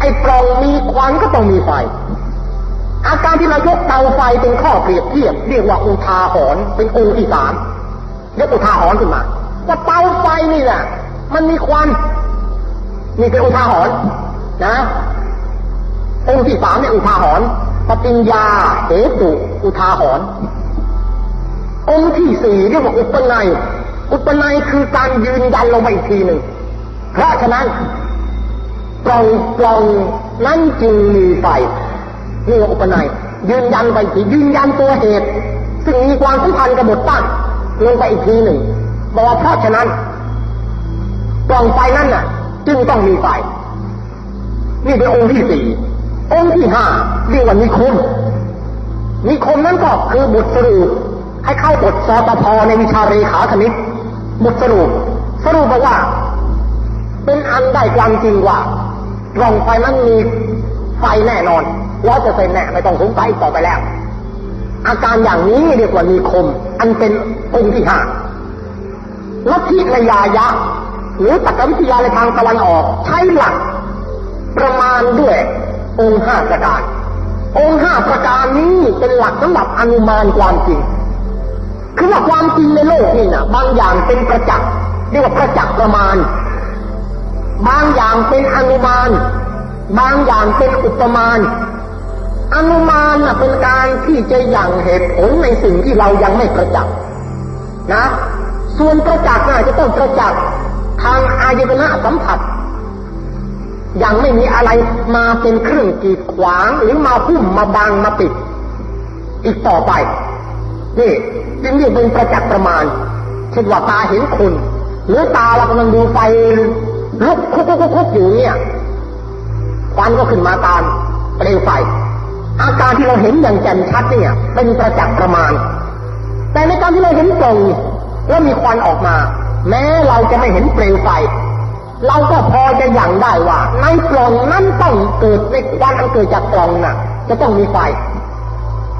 ไอ้ปล่องมีควันก็ต้องมีไฟ อาการที่เรายกเตาไฟเป็นข้อเปรียบเทียบเรียกว่าอุทาหรณ์เป็นองค์ที่สามยกอุทาหรณ์ขึ้นมาว่าเตาไฟนี่แหละมันมีควันนี่เป็นอุทาหรณ์นะองค์ที่สามเนี่ยอุทาหรณ์ปฏิญญาเหตุอุทาหรณ์องค์ที่สี่เรียกว่าอุปนัย อุปนัยคือการยืนยันลงมาอีกทีหนึ่ง เพราะฉะนั้นปล่องปล่องนั้นจึงมีไฟนี่อุปนัย ยืนยันไปทียืนยันตัวเหตุ ซึ่งมีความสัมพันธ์กับบทตั้งลงไปอีกทีหนึ่งบอกว่าเพราะฉะนั้นปล่องไฟนั้นน่ะ จึงต้องมีไฟนี่เป็นองค์ที่สี่องค์ที่ห้าเรียกว่านิคมนิคมนั้นก็คือบทสรุปให้เข้าบทสตพในวิชาเรขาคณิต บทสรุป สรุปบอกว่า เป็นอันได้ความจริงว่าปล่องไฟนั้นมีไฟแน่นอนร้อยเปอร์เซ็นต์แน่ไม่ต้องสงสัยต่อไปแล้ว อาการอย่างนี้เรียกว่านิคม อันเป็นองค์ที่ห้าลัทธินยายะ หรือตักวิทยาในทางตะวันออก ใช้หลัก ประมาณด้วยองค์ห้าประการ องค์ห้าประการนี้เป็นหลักสำหรับอนุมานความจริง คือว่าความจริงในโลกนี่นะบางอย่างเป็นประจักษ์เรียกว่าประจักษ์ประมาณ บางอย่างเป็นอนุมาน บางอย่างเป็นอุปมาณอนุมานนะเป็นการที่จะยังเหตุผลในสิ่งที่เรายังไม่ประจักษ์นะ ส่วนประจักษ์น่ะจะต้องประจักษ์ทางอายตนะสัมผัส ยังไม่มีอะไรมาเป็นเครื่องกีดขวางหรือมาพุ่มมาบังมาปิด อีกต่อไป นี่จึงเรียกเป็นประจักษ์ประมาณเช่นว่าตาเห็นคนหรือตาเรากำลังดูไฟลุกคุกคุกคุกอยู่เนี่ยควันก็ขึ้นมาตามเปลวไฟ อาการที่เราเห็นอย่างแจ่มชัดเนี่ย เป็นประจักษ์ประมาณ แต่ในการที่เราเห็นกล่องแล้วมีควันออกมา แม้เราจะไม่เห็นเปลวไฟ เราก็พอจะอย่างได้ว่า ในกล่องนั้นต้องเกิดในควันอันเกิดจากกล่องน่ะ จะต้องมีไฟ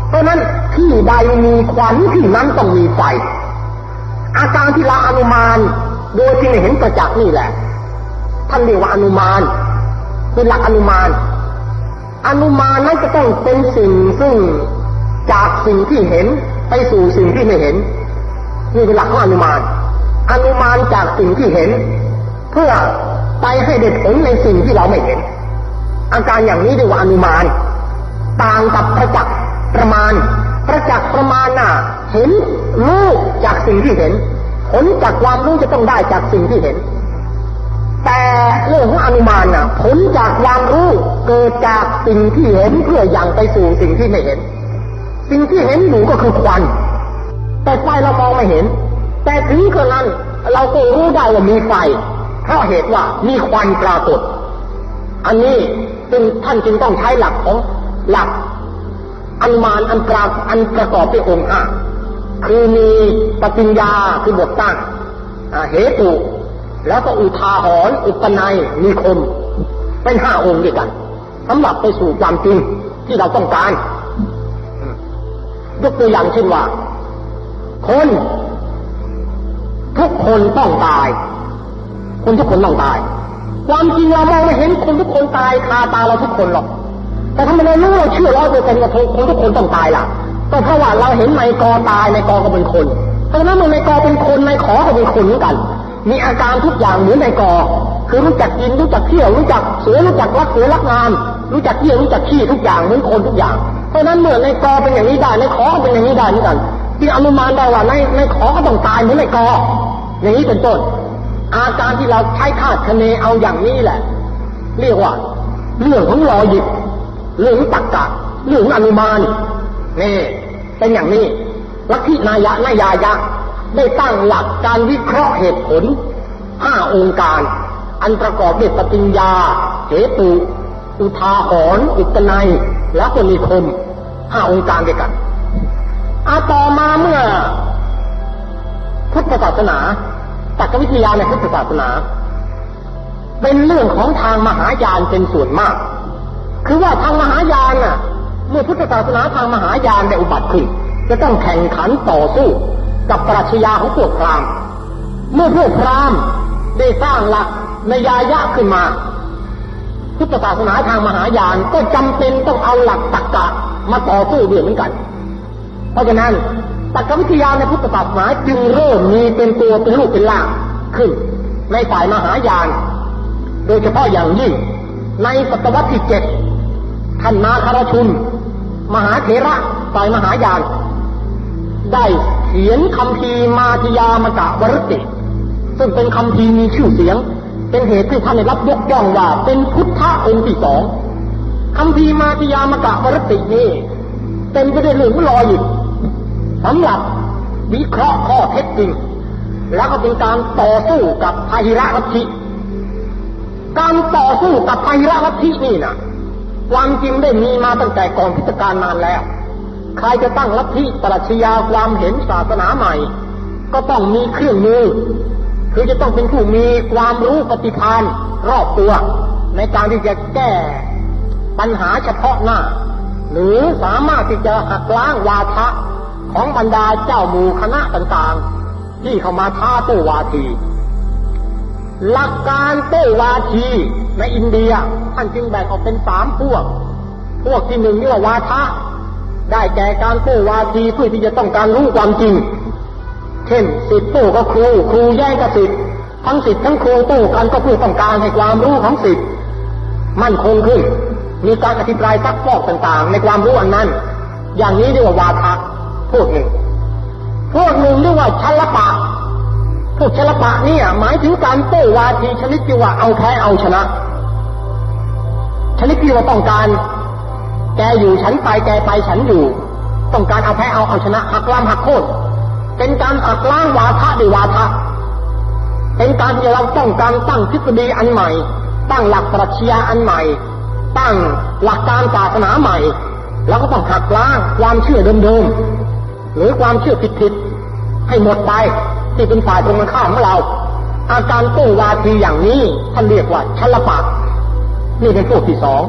เพราะนั้นที่ใดมีควันที่นั้นต้องมีไฟ อาการที่เราอนุมานโดยที่ไม่เห็นประจักษ์นี่แหละ ท่านเรียกว่าอนุมานเป็นหลักอนุมาน อนุมานนั้นจะต้องเป็นสิ่งซึ่งจากสิ่งที่เห็นไปสู่สิ่งที่ไม่เห็นนี่เป็นหลักของอนุมาน อนุมานจากสิ่งที่เห็น เพื่อไปให้เด็ดผลในสิ่งที่เราไม่เห็น อาการอย่างนี้เรียกว่าอนุมาน ต่างกับประจักษ์ ประมาณ ประจักษ์ประมาณน่ะ เห็นรู้จากสิ่งที่เห็น ผลจากความรู้จะต้องได้จากสิ่งที่เห็น แต่เรื่องของอนุมานน่ะ ผลจากความรู้เกิดจากสิ่งที่เห็นเพื่ออยังไปสู่สิ่งที่ไม่เห็น สิ่งที่เห็นอยู่ก็คือควัน แต่ไฟเรามองไม่เห็น แต่ถึงกระนั้นเราก็รู้ได้ว่ามีไฟเพราะเหตุว่ามีควันปรากฏ อันนี้จึงท่านจึงต้องใช้หลักของหลัก อันมานอันกราอันประกอบด้วยองค์ห้าคือมีปฏิญญาคือบทตั้งเหตุ แล้วก็อุทาหรณ์อุปนัยมีคม เป็นห้าองค์ด้วยกันสำหรับไปสู่ความจริงที่เราต้องการ ยกตัวอย่างเช่นว่า คน ทุกคนต้องตาย คนทุกคนต้องตาย ความจริงเรามองไม่เห็นคนทุกคนตายคาตาเราทุกคนหรอก แต่ทำไมเรารู้เราเชื่อร้อยเปอร์เซ็นต์ว่าคนทุกคนต้องตายล่ะ ก็เพราะว่าเราเห็นในกอตายในกอก็เป็นคนเพราะนั้นมันในกอเป็นคนในขอก็เป็นคนเหมือนกัน มีอาการทุกอย่างเหมือนในกอ คือรู้จักกินรู้จักเที่ยวรู้จักเสือรู้จักรักเสือรักงานรู้จักเที่ยวรู้จักขี้ทุกอย่างเหมือนคนทุกอย่าง เพราะนั้นเมื่อในกอเป็นอย่างนี้ได้ในขอเป็นอย่างนี้ได้เหมือนกันจึงอนุมานได้ว่าในในขอก็ต้องตายเหมือนในกอ อย่างนี้เป็นต้นอาการที่เราใช้คาดคะเนเอาอย่างนี้แหละ เรียกว่าเรื่องของลอยิบ เรื่องตักกะเรื่องอนุมานนี่เป็นอย่างนี้ลัทธินายะนายายะ ได้ตั้งหลักการวิเคราะห์เหตุผลห้าองค์การ อันประกอบด้วยปฏิญญาเหตุ อุทาหรณ์อุตนัย และก็มีคมห้าองค์การด้วยกันอาต่อมาเมื่อพุทธศาสนาตักวิทยาในพุทธศาสนา เป็นเรื่องของทางมหายานเป็นส่วนมาก คือว่าทางมหายานน่ะเมื่อพุทธศาสนาทางมหายานได้อุบัติขึ้นจะต้องแข่งขันต่อสู้กับปรัชญาของพวกพราหมณ์เมื่อพวกพราหมณ์ได้สร้างหลักในยายะขึ้นมา พุทธศาสนาทางมหายานก็จำเป็นต้องเอาหลักตรรกะมาต่อสู้ด้วยเหมือนกัน เพราะฉะนั้นตรรกวิทยาในพุทธศาสนาจึงเริ่มมีเป็นตัวเป็นลูกเป็นล่างขึ้น ในฝ่ายมหายาน โดยเฉพาะอย่างยิ่ง ในศตวรรษที่เจ็ดท่านนาคารชุน มหาเถระฝ่ายมหายาน ได้เขียนคำพีมาติยามกะวรติ ซึ่งเป็นคำพีมีชื่อเสียง เป็นเหตุที่ท่านได้รับยกย่องว่าเป็นพุทธะองค์ที่สองคำพีมาติยามกะวรตินี้เป็นไปด้วยเรื่องลอยอีกสำหรับวิเคราะห์ข้อเท็จจริง แล้วก็เป็นการต่อสู้กับพาหิระลัทธิ การต่อสู้กับพาหิระลัทธินี่นะความจริงได้มีมาตั้งแต่ก่อนพิจการนานแล้ว ใครจะตั้งลัทธิปรัชญาความเห็นศาสนาใหม่ ก็ต้องมีเครื่องมือ คือจะต้องเป็นผู้มีความรู้ปฏิภาณรอบตัว ในการที่จะแก้ปัญหาเฉพาะหน้า หรือสามารถที่จะหักล้างวาทะของบรรดาเจ้าหมู่คณะต่างๆ ที่เข้ามาท้าโต้วาที หลักการโต้วาทีในอินเดียท่านจึงแบ่งออกเป็นสามพวก พวกที่หนึ่งนี่ว่าวาทะได้แก่การโต้วาทีเพื่อที่จะต้องการรู้ความจริง เช่นสิทธิ์โต้กับครู ครูแย่งกับสิทธิ์ทั้งสิทธิ์ทั้งครูโต้กันก็เพื่อต้องการให้ความรู้ของสิทธิ์มั่นคงขึ้น มีการอธิบายซักฟอกต่างๆ ในความรู้อันนั้น อย่างนี้เรียกว่าวาทะพวกหนึ่งพวกหนึ่งเรียกว่าชัลปะ พวกชลปะเนี่ยหมายถึงการโต้วาทีชนิดที่ว่าเอาแพ้เอาชนะ ชนิดที่ว่าต้องการ แกอยู่ฉันไปแกไปฉันอยู่ ต้องการเอาแพ้เอาเอาชนะหักล้างหักโค่นเป็นการหักล้างวาทะด้วยวาทะเป็นการที่เราต้องการตั้งทฤษฎีอันใหม่ ตั้งหลักปรัชญาอันใหม่ ตั้งหลักการศาสนาใหม่ แล้วก็ต้องหักล้างความเชื่อเดิมๆหรือความเชื่อผิดๆให้หมดไป ที่เป็นฝ่ายตรงกันข้ามของเรา อาการโต้วาทีอย่างนี้ท่านเรียกว่าชลปะนี่เป็นพวกที่สอง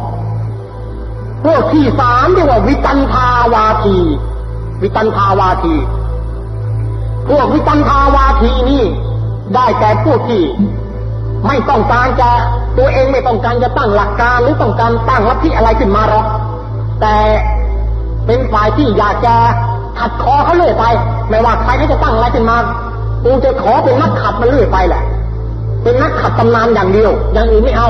พวกที่สามเรียกว่าวิตันทาวาที วิตันทาวาที พวกวิตันทาวาทีนี่ได้แก่พวกที่ไม่ต้องการจะตัวเองไม่ต้องการจะตั้งหลักการหรือต้องการตั้งลัทธิอะไรขึ้นมาหรอก แต่เป็นฝ่ายที่อยากจะขัดคอเขาเรื่อยไป ไม่ว่าใครเขาจะตั้งอะไรขึ้นมา กูจะขอเป็นนักขัดมันเรื่อยไปแหละ เป็นนักขัดตำนานอย่างเดียว อย่างอื่นไม่เอา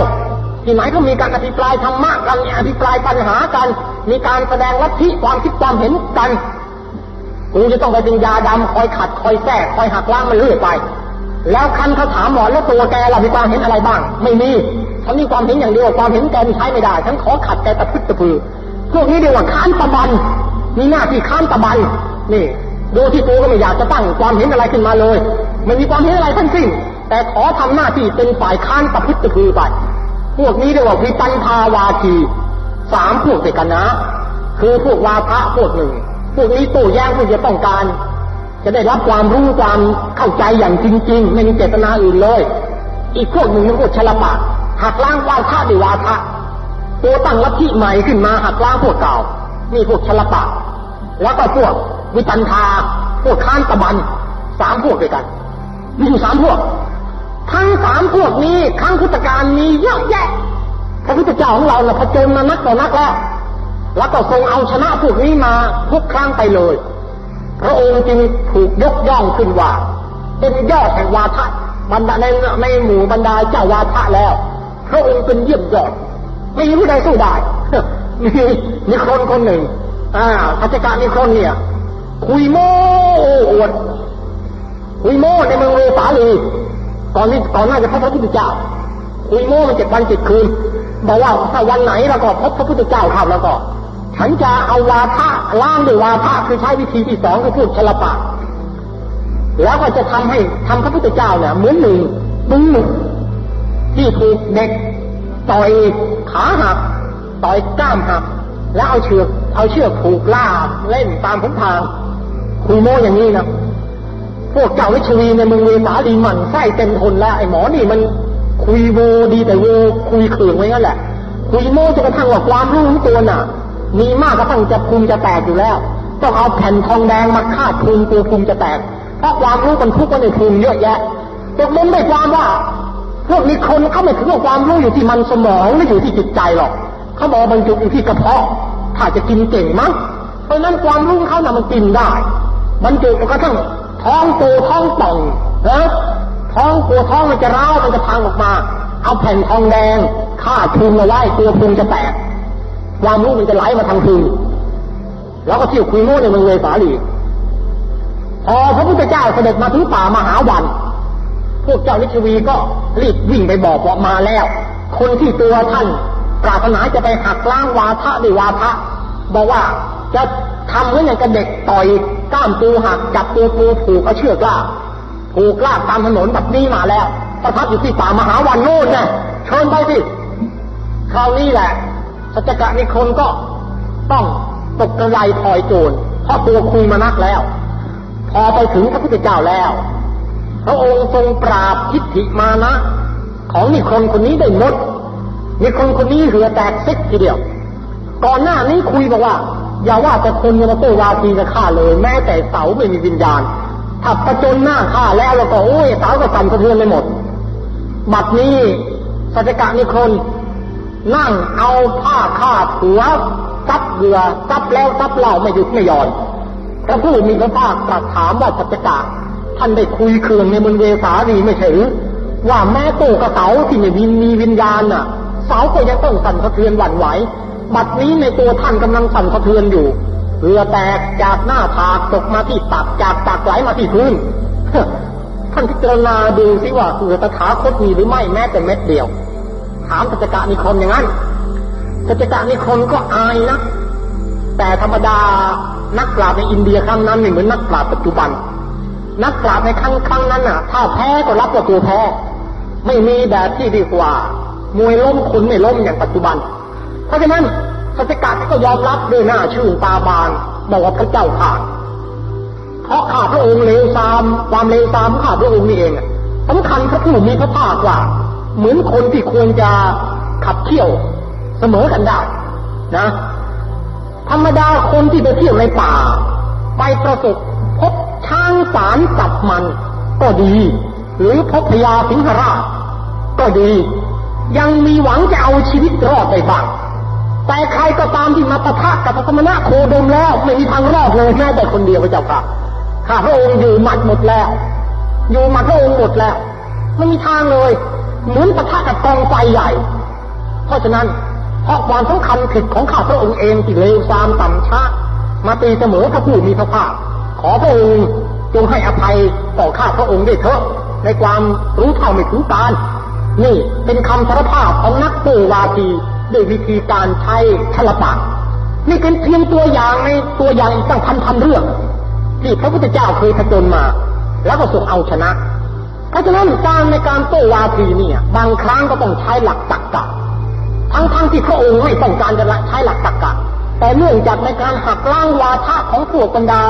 ที่ไหนก็มีการอภิปรายธรรมะกันมีอภิปรายปัญหากัน มีการแสดงลัทธิความคิดความเห็นกันกูจะต้องไปเป็นยาดำคอยขัดคอยแทรกคอยหักล้างมันเรื่อยไป แล้วคันเขาถามหมอแล้วตัวแกเรามีความเห็นอะไรบ้าง ไม่มีฉันมีความเห็นอย่างเดียวความเห็นแกมใช้ไม่ได้ฉันขอขัดแกตะพึดตะพือพวกนี้เรียกว่าค้านตะบันมีหน้าที่ค้านตะบันนี่ ดูที่กูก็ไม่อยากจะตั้งความเห็นอะไรขึ้นมาเลย ไม่มีความเห็นอะไรทั้งสิ้น แต่ขอทำหน้าที่เป็นฝ่ายค้านตะพึดตะพือไป พวกนี้เรียกว่าวิปันภาวาทีสามพวกเดียกันนะ คือพวกวาทะพวกหนึ่ง พวกนี้โต้แย้งพวกจะต้องการ จะได้รับความรู้ความเข้าใจอย่างจริง ๆ ไม่มีเจตนาอื่นเลย อีกพวกหนึ่งพวกฉลปะหักล้างวาทะด้วยวาทะตัวตั้งลัทธิใหม่ขึ้นมาหักล้างพวกเก่านี่พวกฉลปะแล้วก็พวก วิตันทาพวกค้านตะบันสามพวกด้วยกัน มีอยู่สามพวก ทั้งสามพวกนี้ครั้งพุทธการมีเยอะแยะ พระพุทธเจ้าของเราเนี่ยพจนมานักต่อนักแล้วแล้วก็ทรงเอาชนะพวกนี้มาทุกครั้งไปเลย พระองค์จึงถูกยกย่องขึ้นว่า เป็นยอดแห่งวาทะบรรดาในในหมู่บรรดาเจ้าวาทะแล้ว พระองค์เป็นเยี่ยมยอดไม่มีผู้ใดสู้ได้มีมีคนคนหนึ่งอ่าพัชกามีคนเนี่ย คุยโม้อวดคุยโม้ในเมืองเวสาลีก่อนนี้ก่อนหน้าจะพบพระพุทธเจ้า คุยโม้มันเจ็ดวันเจ็ดคืนบอกว่าถ้าวันไหนเราก็พบพระพุทธเจ้าครับแล้วก็ฉันจะเอาวาทะล้างด้วยวาทะคือใช้วิธีที่สองคือพูดฉลปะแล้วก็จะทำให้ทำพระพุทธเจ้าเนี่ยเหมือนหนึ่งปึ้งหนึ่งที่ถูกเด็กต่อยขาหักต่อยกล้ามหัก แล้วเอาเชือกเอาเชือกผูกล่าเล่นตามผนทาง คุยโม้อย่างนี้นะพวกเจ้าวิชวีในเมืองเวสาลีมันไส้เต็มทนแล้วไอ้หมอนี่มันคุยโวดีแต่โวคุยเขื่องไว้งั้นแหละ คุยโม้จนกระทั่งว่าความรู้ของตัวน่ะ มีมากกระทั่งจะพุงจะแตกอยู่แล้ว ต้องเอาแผ่นทองแดงมาคาดพุงตัวพุงจะแตก เพราะความรู้มันทุกข์กันในพุงเยอะแยะตกลงได้ความว่า พวกนี้คนเขาไม่ถือว่าความรู้อยู่ที่มันสมองไม่อยู่ที่จิตใจหรอกเขาบอกบรรจุอยู่ที่กระเพาะถ้าจะกินเก่งมั้งเพราะนั้นความรู้เขาน่ะมันกินได้ บรรจุกระทั่งท้องโตท้องป่องนะท้องตัวท้องมันจะร้าวมันจะพังออกมา เอาแผ่นทองแดงคาดพุงเอาไว้ตัวพุงจะแตกความรู้มันจะไหลมาทางพุงแล้วก็เที่ยวคุยโม้ในเมืองเวสาลีพอพระพุทธเจ้าเสด็จมาถึงป่ามหาวัน พวกเจ้าวิชวีก็รีบวิ่งไปบอกว่ามาแล้ว คนที่ตัวท่านปรารถนาจะไปหักล้างวาทะด้วยวาทะบอกว่า จะทำเหมือนอย่างกับเด็กต่อยก้ามปูหักจับตัวปูผูกเอาเชือกล่าผูกล่าตามถนนแบบนี้มาแล้วประทับอยู่ที่ป่ามหาวันโน่นไงเชิญไปสิคราวนี้แหละสัจกะนิคนก็ต้องตกกระไรถอยโจรเพราะตัวคุยมานักแล้ว พอไปถึงพระพุทธเจ้าแล้วพระองค์ทรงปราบทิฏฐิมานะ ของนิคนคนนี้ได้หมดนิคนคนนี้เหือแตกซิกทีเดียว ก่อนหน้านี้คุยบอกว่า อย่าว่าแต่คนยมาโตวาทีจะฆ่าเลย แม้แต่เสาไม่มีวิญญาณ ถ้าประจนหน้าฆ่าแล้วแล้วก็โอ้ยเสาก็สั่นสะเทือนไปหมด บัดนี้สัจกะนิคนนั่งเอาผ้าคาดหัวซับเรือซับแล้วซับเล่าไม่หยุดไม่หย่อนพระผู้มีพระภาคตรัสถามว่าสัจกะท่านได้คุยเคืองในมนเวสาลีไม่ใช่หรือว่าแม้โตกระเสาที่ไม่มีมีวิญญาณน่ะ เสาก็ยังต้องสั่นสะเทือนหวั่นไหว บัดนี้ในตัวท่านกำลังสั่นสะเทือนอยู่เรือแตกจากหน้าผากตกมาที่ปากจากปากไหลมาที่พื้นท่านพิจารณาดูสิว่าเรือตถาคตมีหรือไม่แม้แต่เม็ดเดียว ถามสัจกะนิคมอย่างนั้นสัจกะนิคมก็อายนะ แต่ธรรมดานักปราชญ์ในอินเดียครั้งนั้นไม่เหมือนนักปราชญ์ปัจจุบัน นักปราชญ์ในครั้งครั้งนั้นน่ะ ถ้าแพ้ก็รับว่าตัวแพ้ ไม่มีแบบที่ดีกว่า มวยล้มคุณไม่ล้มอย่างปัจจุบัน เพราะฉะนั้นสัจกะก็ยอมรับด้วยหน้าชื่นตาบานบอกว่าพระเจ้าข่าเพราะข้าพระองค์เลวทรามความเลวทรามของข้าพระองค์นี่เองสำคัญพระผู้มีพระภาคว่า เหมือนคนที่ควรจะขับเที่ยวเสมอกันได้นะ ธรรมดาคนที่ไปเที่ยวในป่า ไปประสบพบช้างสารสับมัน ก็ดี หรือพบพญาสิงหราชก็ดี ยังมีหวังจะเอาชีวิตรอดได้บ้าง แต่ใครก็ตามที่มาปะทะกับพระสมณะโคดมแล้ว ไม่มีทางรอดเลยแม้แต่คนเดียวพระเจ้าค่ะข้าพระองค์อยู่หมัดหมดแล้ว อยู่หมัดพระองค์หมดแล้วไม่มีทางเลยเหมือนปะทะกับกองไฟใหญ่ เพราะฉะนั้นเพราะความสำคัญผิดของข้าพระองค์เองที่เลวทรามต่ำช้ามาตีเสมอพระผู้มีพระภาคขอพระองค์จงให้อภัยต่อข้าพระองค์ด้วยเถอะในความรู้เท่าไม่ถึงการ นี่เป็นคำสารภาพของนักโตวาที ด้วยวิธีการใช้ฉลปะนี่เป็นเพียงตัวอย่างในตัวอย่างตั้งพันพันเรื่องที่พระพุทธเจ้าเคยผจญมา แล้วก็ส่งเอาชนะ เพราะฉะนั้นการในการโต้วาทีเนี่ย บางครั้งก็ต้องใช้หลักตรรกะ ทั้งๆทที่พระองค์ไม่ต้องการจะใช้หลักตรรกะ แต่เนื่องจากในการหักล้างวาทะของพวกบรรดา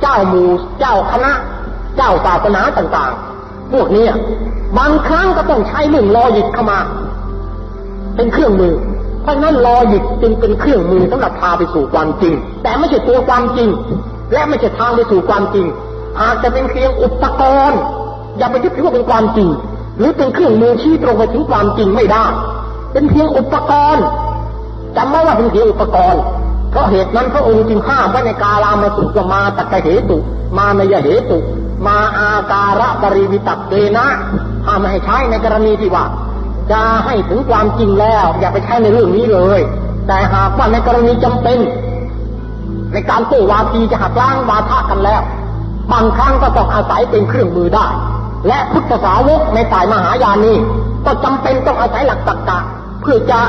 เจ้าหมู่ เจ้าคณะ เจ้าศาสนาต่างๆ พวกนี้บางครั้งก็ต้องใช้เรื่องลอยิกเข้ามา เป็นเครื่องมือ ราะนั้นลอยิกจึงเป็นเครื่องมือสำหรับพาไปสู่ความจริง แต่ไม่ใช่ตัวความจริง และไม่ใช่ทางไปสู่ความจริง อาจจะเป็นเพียงอุปกรณ์ อย่าไปยึดถือว่าเป็นความจริง หรือเป็นเครื่องมือชี้ตรงไปถึงความจริงไม่ได้ เป็นเพียงอุปกรณ์จำไว้ว่าเป็นเพียงอุปกรณ์เพราะเหตุนั้นพระองค์จึงห้ามไว้ในกาลามาสุกมาตักะเหตุ มานยเหตุ มาอาการะปริวิตักเกนะห้ามให้ใช้ในกรณีที่ว่า จะให้ถึงความจริงแล้ว อย่าไปใช้ในเรื่องนี้เลย แต่หากว่าในกรณีจำเป็น ในการโต้วาทีจะหักล้างวาทะกันแล้ว บางครั้งก็ต้องอาศัยเป็นเครื่องมือได้ และพุทธสาวกในฝ่ายมหายานี้ ก็จำเป็นต้องอาศัยหลักตรรกะ เพื่อจะ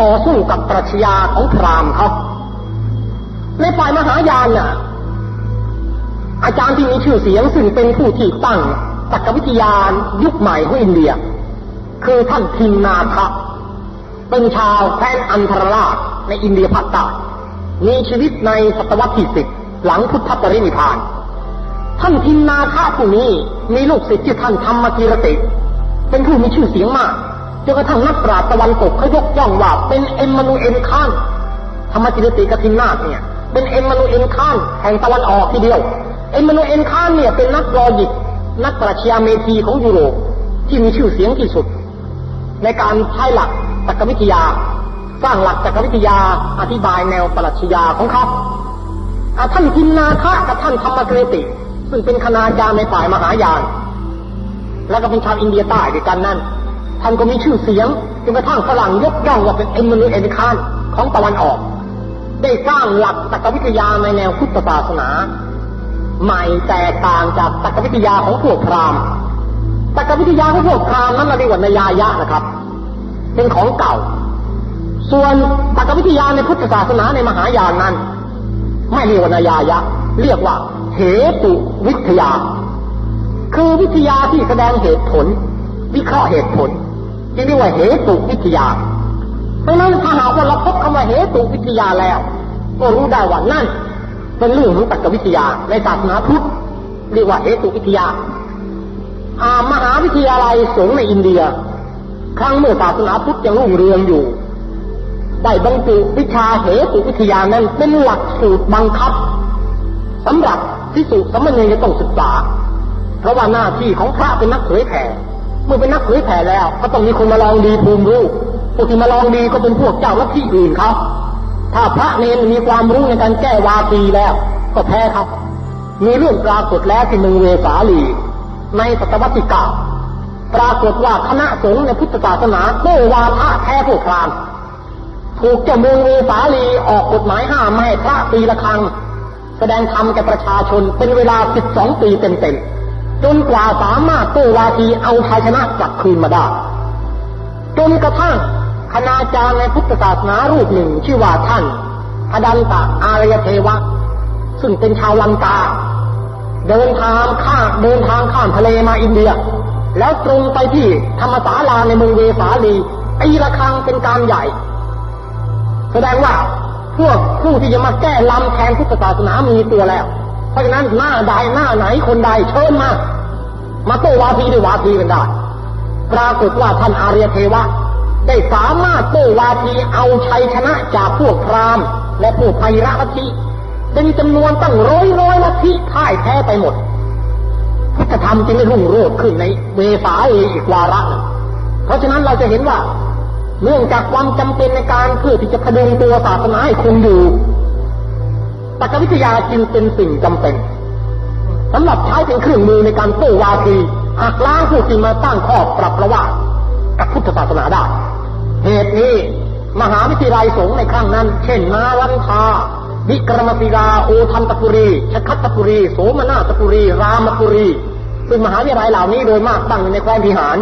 ต่อสู้กับปรัชญาของพราหมณ์เขาในฝ่ายมหายานน่ะ อาจารย์ที่มีชื่อเสียงซึ่งเป็นผู้ที่ตั้งตรรกวิทยายุคใหม่ของอินเดีย คือท่านทินนาคะเป็นชาวแคว้นอันธรราชในอินเดียภาคใต้มีชีวิตในศตวรรษที่สิบหลังพุทธปรินิพพาน ท่านทินนาคะผู้นี้มีลูกศิษย์ที่ท่านธรรมกีรติ เป็นผู้มีชื่อเสียงมากจนกระทั่งนักปราชญ์ตะวันตกเขายกย่องว่าเป็น Immanuel Kantธรรมกีรติกับทินนาคะเนี่ย เป็น Immanuel Kant แห่งตะวันออกทีเดียว Immanuel Kant เนี่ยเป็นนัก logic นักปรัชญาเมธีของยุโรปที่มีชื่อเสียงที่สุด ในการใช้หลักตรรกวิทยา สร้างหลักตรรกวิทยาอธิบายแนวปรัชญาของเขาท่านทินนาคะกับท่านธรรมกีรติ ซึ่งเป็นคณาจารย์ในฝ่ายมหายาน แล้วก็เป็นชาวอินเดียใต้ด้วยกันนั่น ท่านก็มีชื่อเสียงจนกระทั่งฝรั่งยกย่องว่าเป็นเอ็มมานูเอลคานของตะวันออก ได้สร้างหลักตรรกวิทยาในแนวพุทธศาสนา ใหม่แตกต่างจากตรรกวิทยาของพวกพราหมณ์ ตรรกวิทยาของพวกพราหมณ์นั้นเราเรียกว่านายายะนะครับ เป็นของเก่า ส่วนตรรกวิทยาในพุทธศาสนาในมหายานนั้น ไม่เรียกว่านายายะ เรียกว่าเหตุวิทยา คือวิทยาที่แสดงเหตุผล วิเคราะห์เหตุผลที่เรียกว่าเหตุวิทยาเพราะนั้นถ้าหากว่าเราพบคำว่าเหตุวิทยาแล้ว ก็รู้ได้ว่านั่น เป็นเรื่องของตรรกวิทยาในศาสนาพุทธเรียกว่าเหตุวิทยา มหาวิทยาลัยสงฆ์ในอินเดีย ครั้งเมื่อศาสนาพุทธยังรุ่งเรืองอยู่ ได้บรรจุวิชาเหตุวิทยานั้นเป็นหลักสูตรบังคับสำหรับที่สุสมณีจะต้องศึกษา เพราะว่าหน้าที่ของพระเป็นนักเผยแผ่ เมื่อเป็นนักเผยแผ่แล้ว ก็ต้องมีคนมาลองดีภูมิรู้พวกที่มาลองดีก็เป็นพวกเจ้าลัทธิอื่นเขาถ้าพระเนนมีความรู้ในการแก้วาทีแล้ว ก็แพ้ครับ มีเรื่องปรากฏแล้วที่เมืองเวสาลี ในศตวรรษที่เก้าปรากฏว่าคณะสงฆ์ในพุทธศาสนาโต้วาทะแพ้พวกพรามถูกเจ้าเมืองเวสาลีออกกฎหมายห้ามไม่ให้พระตีละครังแสดงธรรมแก่ประชาชนเป็นเวลา 12 ปีเต็มๆ จนกว่าสามารถโต้วาทีเอาชัยชนะกลับคืนมาได้ จนกระทั่งคณาจารย์ในพุทธศาสนารูปหนึ่งชื่อว่าท่านอดันตะอารยเทวะ ซึ่งเป็นชาวลังกา เดินทางข้ามเดินทางข้ามทะเลมาอินเดีย แล้วตรงไปที่ธรรมศาลาในเมืองเวสาลีตีระฆังเป็นการใหญ่ แสดงว่าพวกผู้ที่จะมาแก้ลำแทนพุทธศาสนามีตัวแล้ว เพราะฉะนั้นหน้าใดหน้าไหนคนใดเชิญมา มาโต้วาทีด้วยวาทีกันได้ ปรากฏว่าท่านอารยเทวะ ได้สามารถโต้วาทีเอาชัยชนะจากพวกพราหมณ์และพวกไพระลัทธิ เป็นจำนวนตั้งร้อยร้อยลัทธิพ่ายแพ้ไปหมด พุทธธรรมจึงได้รุ่งโรจน์ขึ้นในเวสาลีอีกวาระหนึ่งเพราะฉะนั้นเราจะเห็นว่าเนื่องจากความจำเป็นในการเพื่อที่จะพดุงตัวศาสนาให้คงอยู่ตรรกวิทยาจึงเป็นสิ่งจำเป็นสำหรับใช้เป็นเครื่องมือในการโต้วาทีหักล้างผู้ที่มาตั้งข้อปรับประว่ากับพุทธศาสนาได้ เหตุนี้ มหาวิทยาลัยสงฆ์ในครั้งนั้น เช่นนาวันทา วิกรมศิลาโอทันตปุรีชคัตตปุรี โสมนาตปุรี รามปุรี ซึ่งมหาวิทยาลัยเหล่านี้โดยมากตั้งอยู่ในแคว้นพิหาร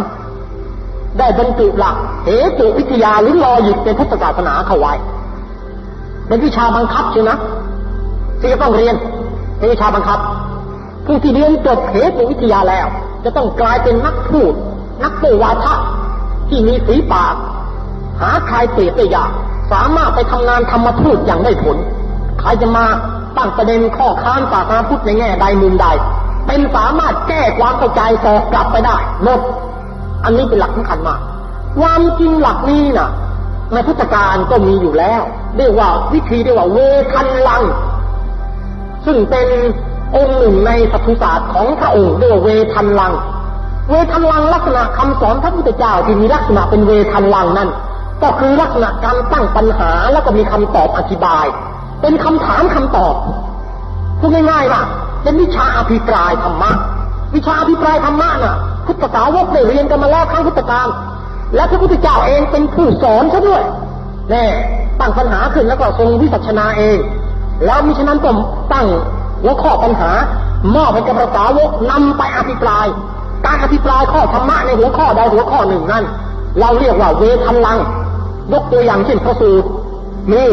ได้บรรจุหลักเหตุวิทยาหรือลอยิกเป็นพุทธศาสนาเข้าไว้ เป็นวิชาบังคับใช่ไหมที่จะต้องเรียนเป็นวิชาบังคับ ผู้ที่เรียนจบเหตุวิทยาแล้ว จะต้องกลายเป็นนักพูด นักโตวาทะที่มีฝีปาก หาใครเปรียบได้ยากสามารถไปทำงานธรรมทูตอย่างได้ผล ใครจะมาตั้งประเด็นข้อค้านศาสนาพุทธในแง่ใดมุมใด เป็นสามารถแก้ความเข้าใจตอกกลับไปได้หมดอันนี้เป็นหลักสำคัญมาก ความจริงหลักนี้นะในพุทธการก็มีอยู่แล้วเรียกว่าวิธีเรียกว่าเวทันลัง ซึ่งเป็นองค์หนึ่งในสัตุศาสตร์ของพระองค์เรียกว่าเวทันลัง เวทันลังลักษณะคำสอนพระพุทธเจ้าที่มีลักษณะเป็นเวทันลังนั้น ก็คือลักษณะการตั้งปัญหาแล้วก็มีคำตอบอธิบาย เป็นคำถามคำตอบพูดง่ายๆว่าเป็นวิชาอภิปรายธรรมะ วิชาอภิปรายธรรมะน่ะพุทธสาวกได้เรียนกันมาแล้วครั้งพุทธกาลและพระพุทธเจ้าเองเป็นผู้สอนซะด้วยแน่ตั้งปัญหาขึ้นแล้วก็ทรงวิสัชนาเอง แล้วมิฉะนั้นก็ตั้งหัวข้อปัญหามอบให้กับพระสาวกนำไปอภิปราย การอภิปรายข้อธรรมะในหัวข้อใดหัวข้อหนึ่งนั้น เราเรียกว่าเวทันลัง ยกตัวอย่างเช่นพระสูตรมี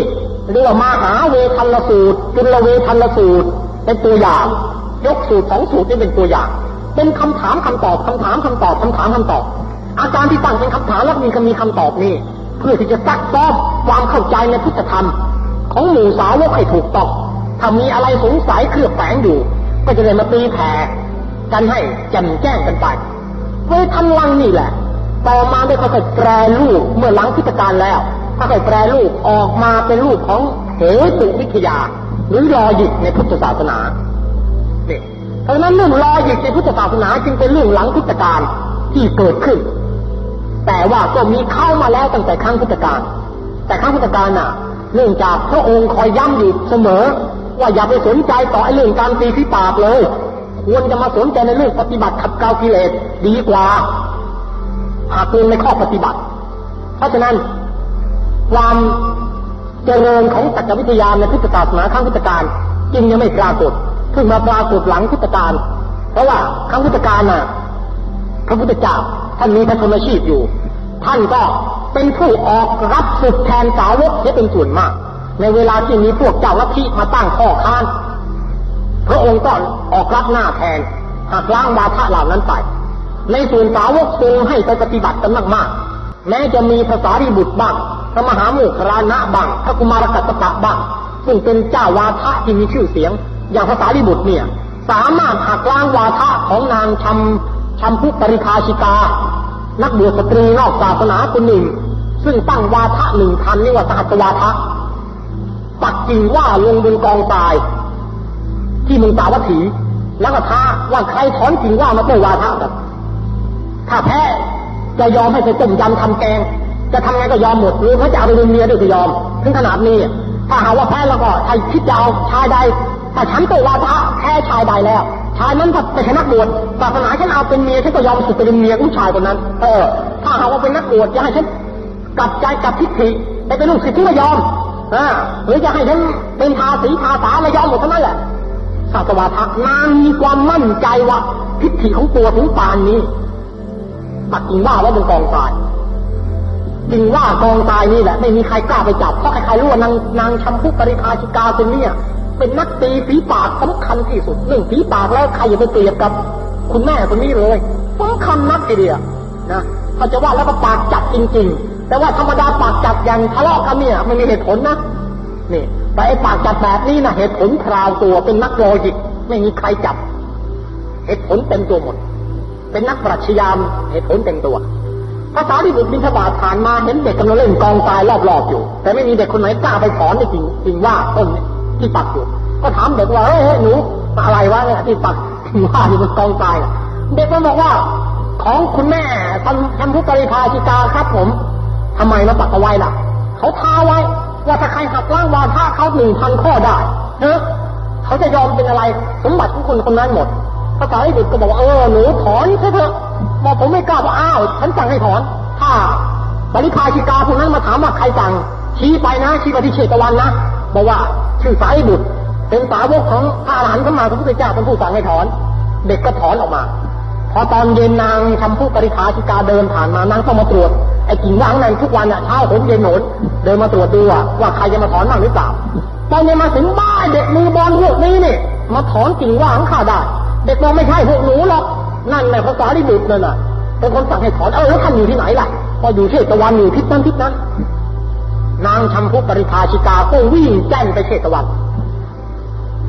เรียกว่ามหาเวทันละสูตรจุลเวทันละสูตร เป็นตัวอย่าง ยกสูตรสองสูตรนี่เป็นตัวอย่าง เป็นคำถามคำตอบคำถามคำตอบคำถามคำตอบ อาจารย์ที่ตั้งเป็นคำถามแล้วมีคำมีคำตอบนี่เพื่อที่จะซักซ้อมความเข้าใจในพุทธธรรม ของหมู่สาวกให้ถูกต้องถ้ามีอะไรสงสัยเครือบแฝงอยู่ ก็จะได้มาตีแผ่กันให้แจ่มแจ้งกันไปเวทันลังนี่แหละ ต่อมาได้ค่อยๆแปรรูปเมื่อหลังพุทธกาแล้ว ค่อยแปรรูปออกมาเป็นรูปของเหตุวิทยา หรือลอยิกในพุทธศาสนาเนี่ยเพราะนั้นเรื่องลอยิกในพุทธศาสนาจึงเป็นเรื่องหลังพุทธกาลที่เกิดขึ้น แต่ว่าก็มีเข้ามาแล้วตั้งแต่ครั้งพุทธกาลแต่ครั้งพุทธกาลน่ะเนื่องจากพระองค์คอยย้ำอยู่เสมอ ว่าอย่าไปสนใจต่อไอ้เรื่องการตีพิปากเลยควรจะมาสนใจในเรื่องปฏิบัติขัดเกลากิเลสดีกว่าหากเป็นในข้อปฏิบัติ เพราะฉะนั้น ความเจริญของตักวิทยาในพุทธศาสนาครั้งพุทธกาลจึงยังไม่ปรากฏเพิ่งมาปรากฏหลังพุทธกาลเพราะว่าครั้งพุทธกาลน่ะพระพุทธเจ้าท่านมีพระชนชีพอยู่ ท่านก็เป็นผู้ออกรับศึกแทนสาวกเสียเป็นส่วนมาก ในเวลาที่มีพวกเจ้าลัทธิมาตั้งข้อค้านพระองค์ก็ออกรับหน้าแทนหักล้างวาทะเหล่านั้นไป ในส่วนสาวกทรงให้ไปปฏิบัติกันมากๆ แม้จะมีภาษาริบุตรบ้าง พระมหาโมครานะบ้างพระกุมารกัตตะบ้างซึ่งเป็นเจ้าวาทะที่มีชื่อเสียง อย่างภาษาริบุตรเนี่ย สามารถหักล้างวาทะของนางชำชำพุปริคาชิกา นักบวชสตรีนอกศาสนาคนหนึ่ง ซึ่งตั้งวาทะหนึ่งทันเรียกว่าสหัสวาทะปักกิ่งว่าลงบนกองทราย ที่มืองสาวัตถีแล้วก็ท้าว่าใครถอนกิ่งว่ามาต้วาทะกันถ้าแพ้จะยอมให้ไปต้มยำทำแกง จะทำไงก็ยอมหมดหรือเขาจะเอาไปเป็นเมียด้วยก็ยอม ถึงขนาดนี้ ถ้าหาว่าแพ้แล้วก็ใครคิดจะเอาชายใดถ้าฉันตัววาทะแพ้ชายใดแล้ว ชายนั้นถ้าเป็นนักบวชศาสนาฉันเอาเป็นเมียฉันก็ยอมสุดเป็นเมียผู้ชายคนนั้น เออ ถ้าหาว่าเป็นนักบวชจะให้ฉันกลับใจกลับทิฏฐิไปเป็นลูกศิษย์ที่ไม่ยอมอ่าหรือจะให้ฉันเป็นทาสีทาสาไม่ยอมหมดเท่านั้นแหละศาสวาทะนางมีความมั่นใจว่าทิฏฐิของตัวถึงปานนี้ปักกิ่งว่าไว้บนกองทราย จริงว่ากองทรายนี่แหละ ไม่มีใครกล้าไปจับเพราะใครๆรู้ว่านางนางชมพูปริคาชิกาคนนี้เป็นนักตีฝีปากสำคัญที่สุดเรื่องฝีปากแล้วใครอย่าไปเปรียบกับ คุณแม่คนนี้เลยสำคัญนักทีเดียวนะเขาจะว่าแล้วก็ปากจัดจริง ๆ แต่ว่าธรรมดาปากจัดอย่างทะเลาะกันเนี่ยไม่มีเหตุผลนะนี่แต่ไอ้ปากจัดแบบนี้นะเหตุผลคราวตัวเป็นนักโลจิกไม่มีใครจับ เหตุผลเต็มตัวหมด เป็นนักปรัชญาเหตุผลเต็มตัว ภาษาที่บุตรบินทบาทผ่านมาเห็นเด็กกำลังเล่นกองทรายรอบๆอยู่ แต่ไม่มีเด็กคนไหนกล้าไปถอนในจริงจริงว่าต้นที่ปักอยู่ ก็ถามเด็กว่าเฮ้ยหนูอะไรวะเนี่ยที่ปักว่าอยู่บนกองทรายเด็กมันบอกว่า ของคุณแม่ทำทำพุกริพาชิกาครับผมทำไมมาปักเอาไว้ล่ะ เขาท้าไว้ ว่าถ้าใครหักล้างวาท่าเขาหนึ่งพันข้อได้เนอะเขาจะยอมเป็นอะไรสมบัติของคนคนนั้นหมดภาษาอังกฤษก็บอกว่าเออหนูถอนเถอะ บอกผมไม่กล้าว่าอ้าวฉันสั่งให้ถอน ถ้าบริพาชิกาพวกนั้นมาถามว่าใครสั่ง ชี้ไปนะ ชี้ไปที่เชตวันนะ บอกว่าชื่อสายบุตร เป็นสาวกของพระอรหันต์ขึ้นมาพระพุทธเจ้าเป็นผู้สั่งให้ถอน เด็กก็ถอนออกมา พอตอนเย็นนางชมพู่ปริคาชิกาเดินผ่านมานางต้องมาตรวจไอ้กิ่งว่างนั้นทุกวันอะเช้าผมเย็นหนนเดินมาตรวจดูว่าใครจะมาถอนบ้างหรือเปล่าตอนเย็นมาถึงบ้านเด็กมือบอลพวกนี้เนี่ยมาถอนกิ่งว่างข้าได้เด็กมองไม่ใช่พวกหนูหรอก นั่นแหละภาษาลิบุตรนั่นน่ะเป็นคนสั่งให้ถอนเออแล้วท่านอยู่ที่ไหนล่ะพออยู่ที่ตะวันอยู่ทิศนั้นทิศนั้นนางชมพูปริภาชิกาก็วิ่งแจ้งไปเชตวัน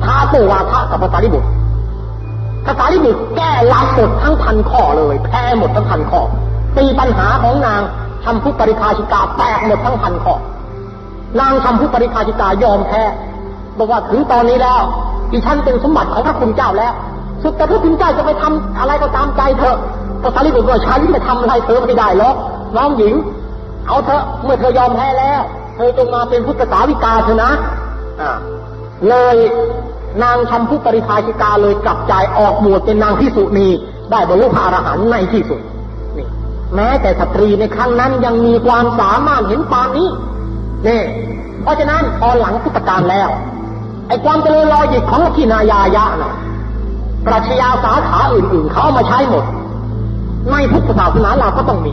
ท้าโตวาทะกับภาษาลิบุตรภาษาลิบุตรแก้ลับหมดทั้งพันข้อเลยแพ้หมดทั้งพันข้อตีปัญหาของนางชมพูปริภาชิกาแตกหมดทั้งพันข้อนางชมพูปริภาชิกายอมแพ้บอกว่าถึงตอนนี้แล้วดิฉันเป็นสมบัติของพระคุณเจ้าแล้ว สุดแต่พระคุณเจ้าจะไปทำอะไรก็ตามใจเถอะภาษาลิบุตรว่าฉันจะทำอะไรเธอไม่ได้หรอกน้องหญิง เอาเถอะเมื่อเธอยอมแพ้แล้ว เธอจงมาเป็นพุทธสาวิกาเถอะนะอ่าเลยนางชมพูปริภาชิกาเลยกลับใจออกบวชเป็นนางพิสุณีได้บรรลุพระอรหันต์ในที่สุดนี่แม้แต่สตรีในครั้งนั้นยังมีความสามารถเห็นปานนี้นี่เพราะฉะนั้นพอหลังพุทธกาลแล้วไอ้ความเจริญลอยหยิกของที่นายายะนะ ปรัชญาสาขาอื่นๆ เขามาใช้หมด ในพุทธศาสนาเราก็ต้องมี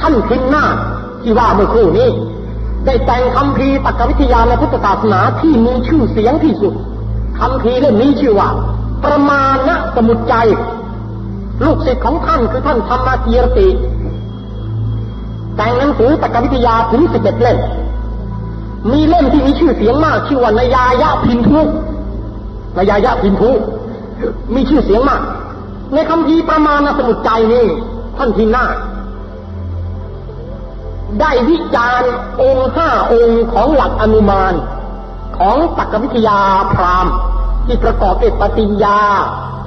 ท่านทินหน้าที่ว่าเมื่อครู่นี้ ได้แต่งคำพีตักวิทยาในพุทธศาสนาที่มีชื่อเสียงที่สุดคำพีเล่มนี้ชื่อว่า ประมาณสมุดใจ ลูกศิษย์ของท่านคือท่านธรรมเกียรติ แต่งหนังสือตักวิทยาถึงสิบเอ็ดเล่มมีเล่มที่มีชื่อเสียงมาก ชื่อว่านายายะพินทุนายายะพินทุ มีชื่อเสียงมาก ในคำพีประมาณสมุดใจนี่ท่านทินหน้า ได้วิจารณ์องค์ห้าองค์ของหลักอนุมาน ของตักวิทยาพรามที่ประกอบด้วยปฏิญญา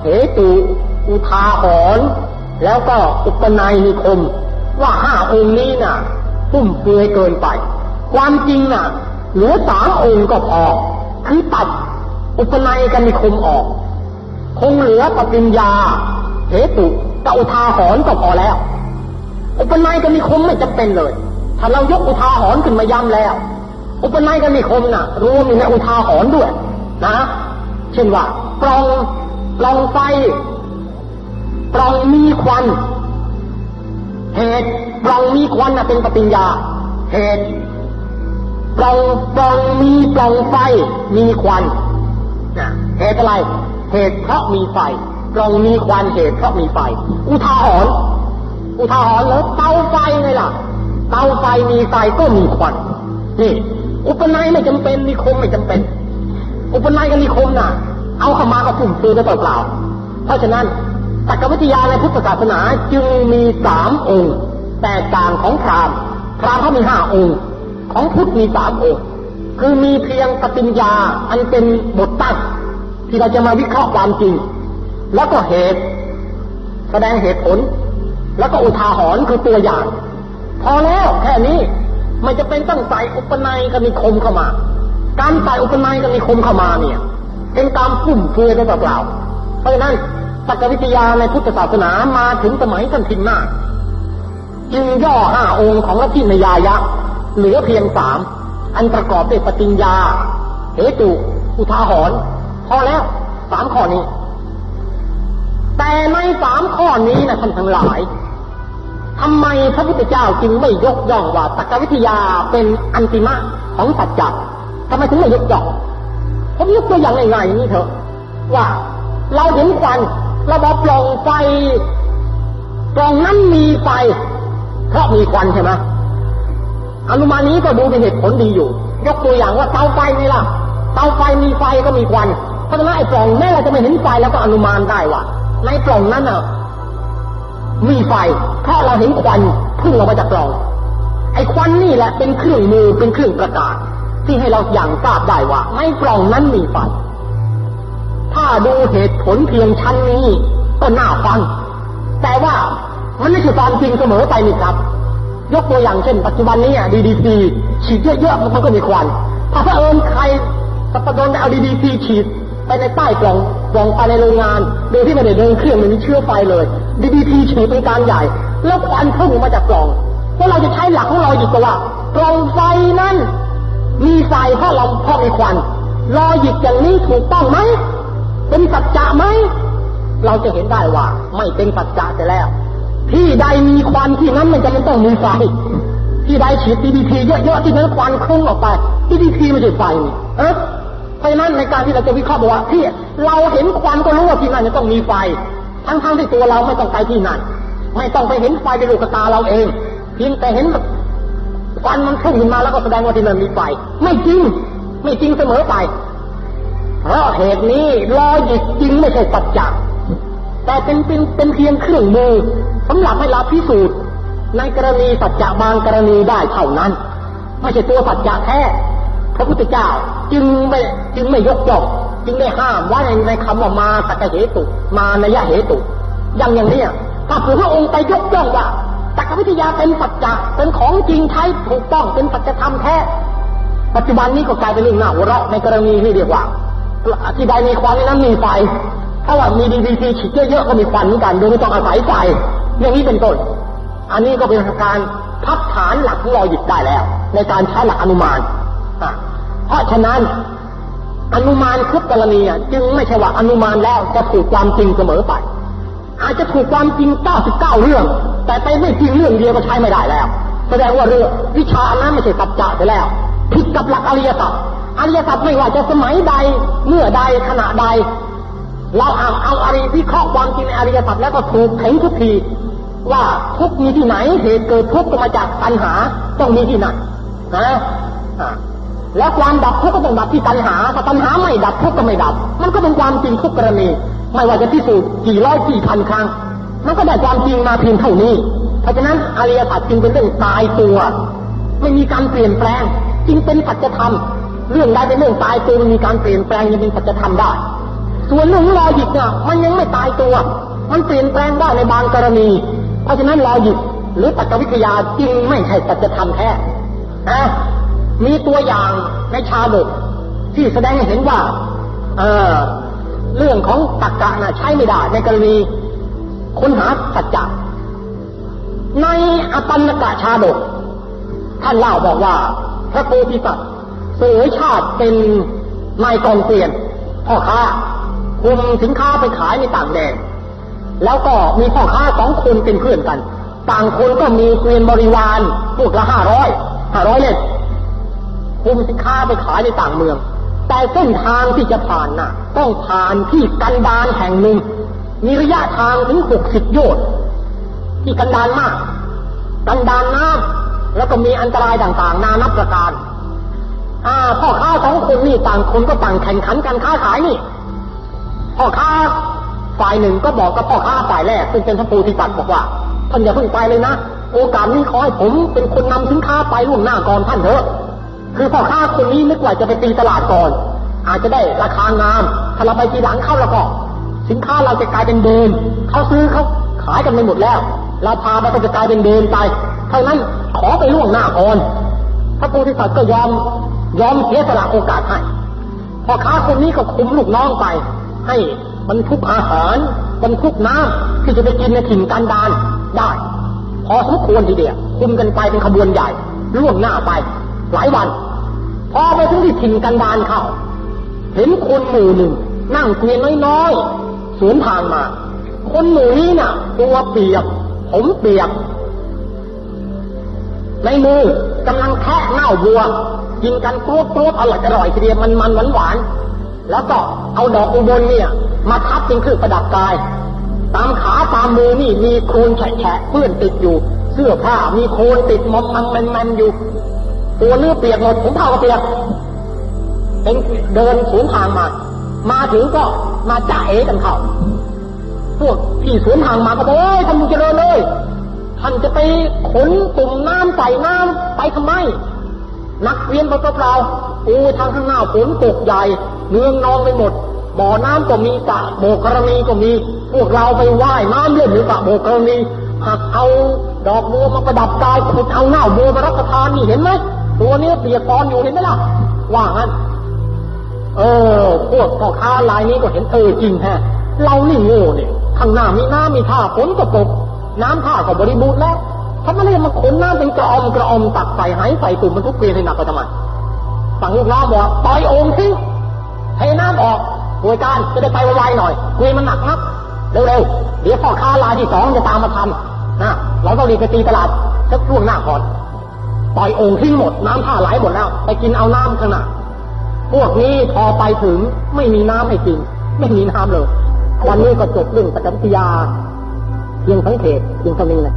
เหตุอุทาหรณ์แล้วก็อุปนัยนิคม ว่าห้าองค์นี้น่ะฟุ่มเฟือยเกินไป ความจริงน่ะเหลือสามองค์ก็พอ คือตัดอุปนัยกันนิคมออก คงเหลือปฏิญญาเหตุกับอุทาหรณ์ก็พอแล้วอุปนัยกันนิคมไม่จำเป็นเลย ถ้าเรายกอุทาหรณ์ขึ้นมาย้ำแล้ว อุปนัยกันมีคมนะ่ะรวมอยู่ในอุทาหรณ์ด้วย นะ เช่นว่าปลองปลองไฟปลองมีควัน เหตุปลองมีควันนะเป็นปฏิญญา เหตุปลองปลองมีปลองไฟมีควันนะเหตุอะไร เหตุเพราะมีไฟปล่องมีควันเหตุเพราะมีไฟ อุทาหรณ์อุทาหรณ์แล้วเตาไฟไงล่ะ เตาไฟมีไฟก็มีควันนี่อุปนัยไม่จำเป็นนิคมไม่จำเป็น อุปนัยกับนิคมน่ะ เอาเข้ามาก็ฟุ่มเฟือยไปเปล่าเพราะฉะนั้นตักวิทยาในพุทธศาสนาจึงมีสามองค์ แตกต่างของพราหมณ์พราหมณ์เขามีห้าองค์ ของพุทธมีสามองค์ คือมีเพียงปฏิญญาอันเป็นบทตั้ง ที่เราจะมาวิเคราะห์ความจริง แล้วก็เหตุ แสดงเหตุผล แล้วก็อุทาหรณ์คือตัวอย่าง พอแล้วแค่นี้ไม่จะเป็นต้องใส่อุปนัยกับนิคมเข้ามา การใส่อุปนัยกับนิคมเข้ามาเนี่ย เป็นการฟุ่มเฟือยไปเปล่าเพราะฉะนั้นสักวิทยาในพุทธศาสนามาถึงสมัยท่านทินนาจึงย่อห้าองค์ของลัทธินยายะ เหลือเพียงสามอันประกอบด้วยปฏิญญาเหตุอุทาหรณ์ พอแล้วสามข้อนี้ แต่ในสามข้อนี้นะท่านทั้งหลายทำไมพระพุทธเจ้าจึงไม่ยกย่องว่าตักวิทยาเป็นอันติมะของสัจจะทำไมถึงไม่ยกย่องผมยกตัวอย่างง่ายๆนี่เถอะ ว่าเราเห็นควันเราบอกปล่องไฟปล่องนั้นมีไฟเพราะมีควันใช่ไหมอนุมานี้ก็ดูเป็นเหตุผลดีอยู่ ยกตัวอย่างว่าเตาไฟนี่ล่ะ เตาไฟมีไฟก็มีควัน เพราะฉะนั้นไอ้ปล่องแม้เราจะไม่เห็นไฟแล้วก็อนุมานได้ว่าในปล่องนั้นอะมีไฟเพราะเราเห็นควันพุ่งออกมาจากกล่อง ไอ้ควันนี่แหละเป็นเครื่องมือเป็นเครื่องประกาศ ที่ให้เราอย่างทราบได้ว่าในกล่องนั้นมีไฟถ้าดูเหตุผลเพียงชั้นนี้ก็น่าฟัง แต่ว่ามันไม่ใช่ความจริงเสมอไปนี่ครับ ยกตัวอย่างเช่น ปัจจุบันนี้ดีดีซีฉีดเยอะๆมันก็มีควัน ถ้าพระเอิญใครสัปดาห์เอาดีดีซีฉีด ไปในใต้กล่องกล่องไปในโรงงาน โดยที่ไม่ได้เดินเครื่องไม่มีเชื้อไฟเลยดีดีทีฉีดเป็นการใหญ่ แล้วควันพุ่งมาจากกล่องเพราะเราจะใช้หลักของเราอีกว่ากล่องไฟนั้นมีไฟเพราะเราเพราะมีควันรอหยิบอย่างนี้ถูกต้องไหมเป็นสัจจะไหมเราจะเห็นได้ว่า ไม่เป็นสัจจะจะแล้ว ที่ใดมีควันที่นั้นมันจะไม่ต้องมีไฟที่ใดฉีดดีดีทีเยอะๆที่นั้นควันคลุ้งออกไปดีดีทีไม่ใช่ไฟนี่เออ เพราะฉะนั้นในการที่เราจะวิเคราะห์บอกว่าที่เราเห็นควันก็รู้ว่าที่นั่นจะต้องมีไฟ ทั้งๆที่ตัวเราไม่ต้องไปที่นั่น ไม่ต้องไปเห็นไฟในลูกตาเราเองเพียงแต่เห็นควันมันพุ่งขึ้นมาแล้วก็แสดงว่าที่นั่นมีไฟ ไม่จริง ไม่จริงเสมอไป เพราะเหตุนี้ลอยิกจริงไม่ใช่ปัจจักแต่เป็นเป็นเป็นเพียงเครื่องมือสำหรับให้เราพิสูจน์ในกรณีสัจจะบางกรณีได้เท่านั้น ไม่ใช่ตัวสัจจะแท้ พระพุทธเจ้าจึงไม่จึงไม่ยกย่องจึงได้ห้ามไว้ในในคำว่ามาสัจเหตุ มานยะเหตุอย่างอย่างนี้ถ้าพระองค์ไปยกย่องว่าตักวิทยาเป็นสัจจะเป็นของจริงใช้ถูกต้องเป็นสัจธรรมแท้ปัจจุบันนี้ก็กลายเป็นเรื่องหน้าหัวเราะในกรณีที่เรียกว่าอธิบายมีควันนั้นมีไฟถ้าว่ามีดีวีซีฉีดเยอะๆก็มีควันเหมือนกันโดยไม่ต้องอาศัยไฟอย่างนี้เป็นต้น อันนี้ก็เป็นการพับฐานหลักของลอยิกได้แล้ว ในการใช้หลักอนุมาน เพราะฉะนั้น อนุมานทุกกรณีจึงไม่ใช่ว่าอนุมานแล้วจะถูกความจริงเสมอไป อาจจะถูกความจริง 99 เรื่อง แต่ไปไม่จริงเรื่องเดียวก็ใช้ไม่ได้แล้ว แสดงว่าเรื่องวิชานั้นไม่ใช่สัจจะไปแล้วผิดกับหลักอริยสัจอริยสัจไม่ว่าจะสมัยใดเมื่อใดขณะใด เราเอาเอาอริวิเคราะห์ความจริงในอริยสัจแล้วก็ถูกเห็นทุกทีว่าทุกมีที่ไหนเหตุเกิดทุกก็มาจากปัญหาต้องมีที่นั่นนะ แล้วความดับทุกข์ก็ต้องดับที่ตัณหาถ้าตัณหาไม่ดับทุกข์ก็ไม่ดับ มันก็เป็นความจริงทุกกรณี ไม่ว่าจะพิสูจน์กี่ร้อยกี่พันครั้ง มันก็ได้ความจริงมาเพียงเท่านี้ เพราะฉะนั้นอริยสัจจึงเป็นเรื่องตายตัว ไม่มีการเปลี่ยนแปลง จึงเป็นสัจธรรม เรื่องใดเป็นเรื่องตายตัวมันมีการเปลี่ยนแปลงยังเป็นสัจธรรมได้ ส่วนเรื่อง logic เนี่ยมันยังไม่ตายตัว มันเปลี่ยนแปลงได้ในบางกรณี เพราะฉะนั้น logic หรือตรรกวิทยาจึงไม่ใช่สัจธรรมแท้นะ มีตัวอย่างในชาดกที่แสดงให้เห็นว่า เออเรื่องของตักกะนะใช้ไม่ได้ในกรณีค้นหาสัจจะในอปันกะชาดก ท่านเล่าบอกว่า พระโพธิสัตว์เสวยชาติเป็นนายกองเกวียนพ่อค้าคุมสินค้าไปขายในต่างแดนแล้วก็มีพ่อค้าสองคนเป็นเพื่อนกัน ต่างคนก็มีเกวียนบริวารพวกละห้าร้อยห้าร้อยเล่ คุมสินค้าไปขายในต่างเมือง แต่เส้นทางที่จะผ่านน่ะ ต้องผ่านที่กันดานแห่งหนึ่ง มีระยะทางถึงหกสิบโยชน์ที่กันดานมาก กันดานน้ำแล้วก็มีอันตรายต่างๆ นานับประการอ่าพ่อค้าสองคนนี่ต่างคนก็ต่างแข่งขันกันค้าขายนี่พ่อค้าฝ่ายหนึ่งก็บอกกับพ่อค้าฝ่ายแรกซึ่งเป็นพระปูธิปัตบอกว่าท่านอย่าเพิ่งไปเลยนะ โอกาสนี้ขอให้ผมเป็นคนนำสินค้าไปล่วงหน้าก่อนท่านเถอะ คือพ่อค้าคนนี้นึกว่าจะไปตีตลาดก่อน อาจจะได้ราคางาม ถ้าเราไปทีหลังเข้าแล้วก็ สินค้าเราจะกลายเป็นเดินเขาซื้อเขาขายกันไปหมดแล้ว เราพาไปก็จะกลายเป็นเดินไป เท่านั้นขอไปล่วงหน้าก่อนพระโพธิสัตว์ก็ยอมยอมเสียสละโอกาสให้พ่อค้าคนนี้ก็คุมลูกน้องไป ให้บรรทุกอาหารบรรทุกน้ำที่จะไปกินในถิ่นกันดานได้ พอสมควรทีเดียวคุมกันไปเป็นขบวนใหญ่ล่วงหน้าไป หลายวัน พอไปถึงที่ถิ่นกันดานเข้า เห็นคนหมู่หนึ่ง นั่งเกวียนน้อยๆสวนทางมา คนหมู่นี้น่ะ ตัวเปียก ผมเปียก ในมือกำลังแค่เน่าบัว กินกันโต๊ะโต๊ะอร่อยอร่อยทีเดียวมันมันหวานหวานแล้วก็เอาดอกอุบลเนี่ย มาทับเป็นเครื่องประดับกาย ตามขาตามมือนี่มีโคลนแฉะเปื้อนติดอยู่ เสื้อผ้ามีโคลนติดมอมมันมันมันอยู่ ตัวเนื้อเปียกหมดผมเท้าก็เปียกเป็นเดินสวนทางมา มาถึงก็มาจ่าเอกันเขาพวกพี่สวนทางมาก็บอกเอ้ยท่านมุงเจริญเลยท่านจะไปขนตุ่มน้ำใส่น้ำไปทำไม นักเรียนเปล่าๆอูทางข้างหน้าฝนตกใหญ่เนืองนองไปหมด บ่อน้ำก็มีกะโบกรณีก็มี พวกเราไปว่ายน้ำเล่นหรือกะโบกรณีหักเอาดอกบัวมาประดับกายขุดเอาเงาบัวมารับประทานนี่เห็นไหม ตัวนี้เปียกปอนอยู่เห็นไหมล่ะ ว่างั้น เออ พวกพ่อค้าลายนี้ก็เห็นเออจริงแฮะ เรานี่โง่เนี่ย ข้างหน้ามีน้ำมีท่าฝนก็ตก น้ำท่าก็บริบูรณ์แล้วทำไมเรียมาขนน้ำเป็นกระอมกระอมตักใส่หายใส่ตุ่มมันทุกเกลียนให้หนักไปทำไมสั่งลูกน้องบอกปล่อยโอ่งทิ้งเทน้ำออกหน่วยการจะได้ไปไวๆหน่อยเกลียนมันหนักนักเร็วๆเดี๋ยวพ่อค้าลายที่สองจะตามมาทำนะเราต้องรีบไปตีตลาดสักช่วงหน้าก่อน ปล่อยองค์ทิ้งหมดน้ำท่าไหลหมดแล้ว ไปกินเอาน้ำข้าขนาดพวกนี้พอไปถึงไม่มีน้ำให้กิน ไม่มีน้ำเลย วันนี้ก็จบเรื่องปฏิกิริยาเพียงสังเกตเพียงเท่านี้แหละ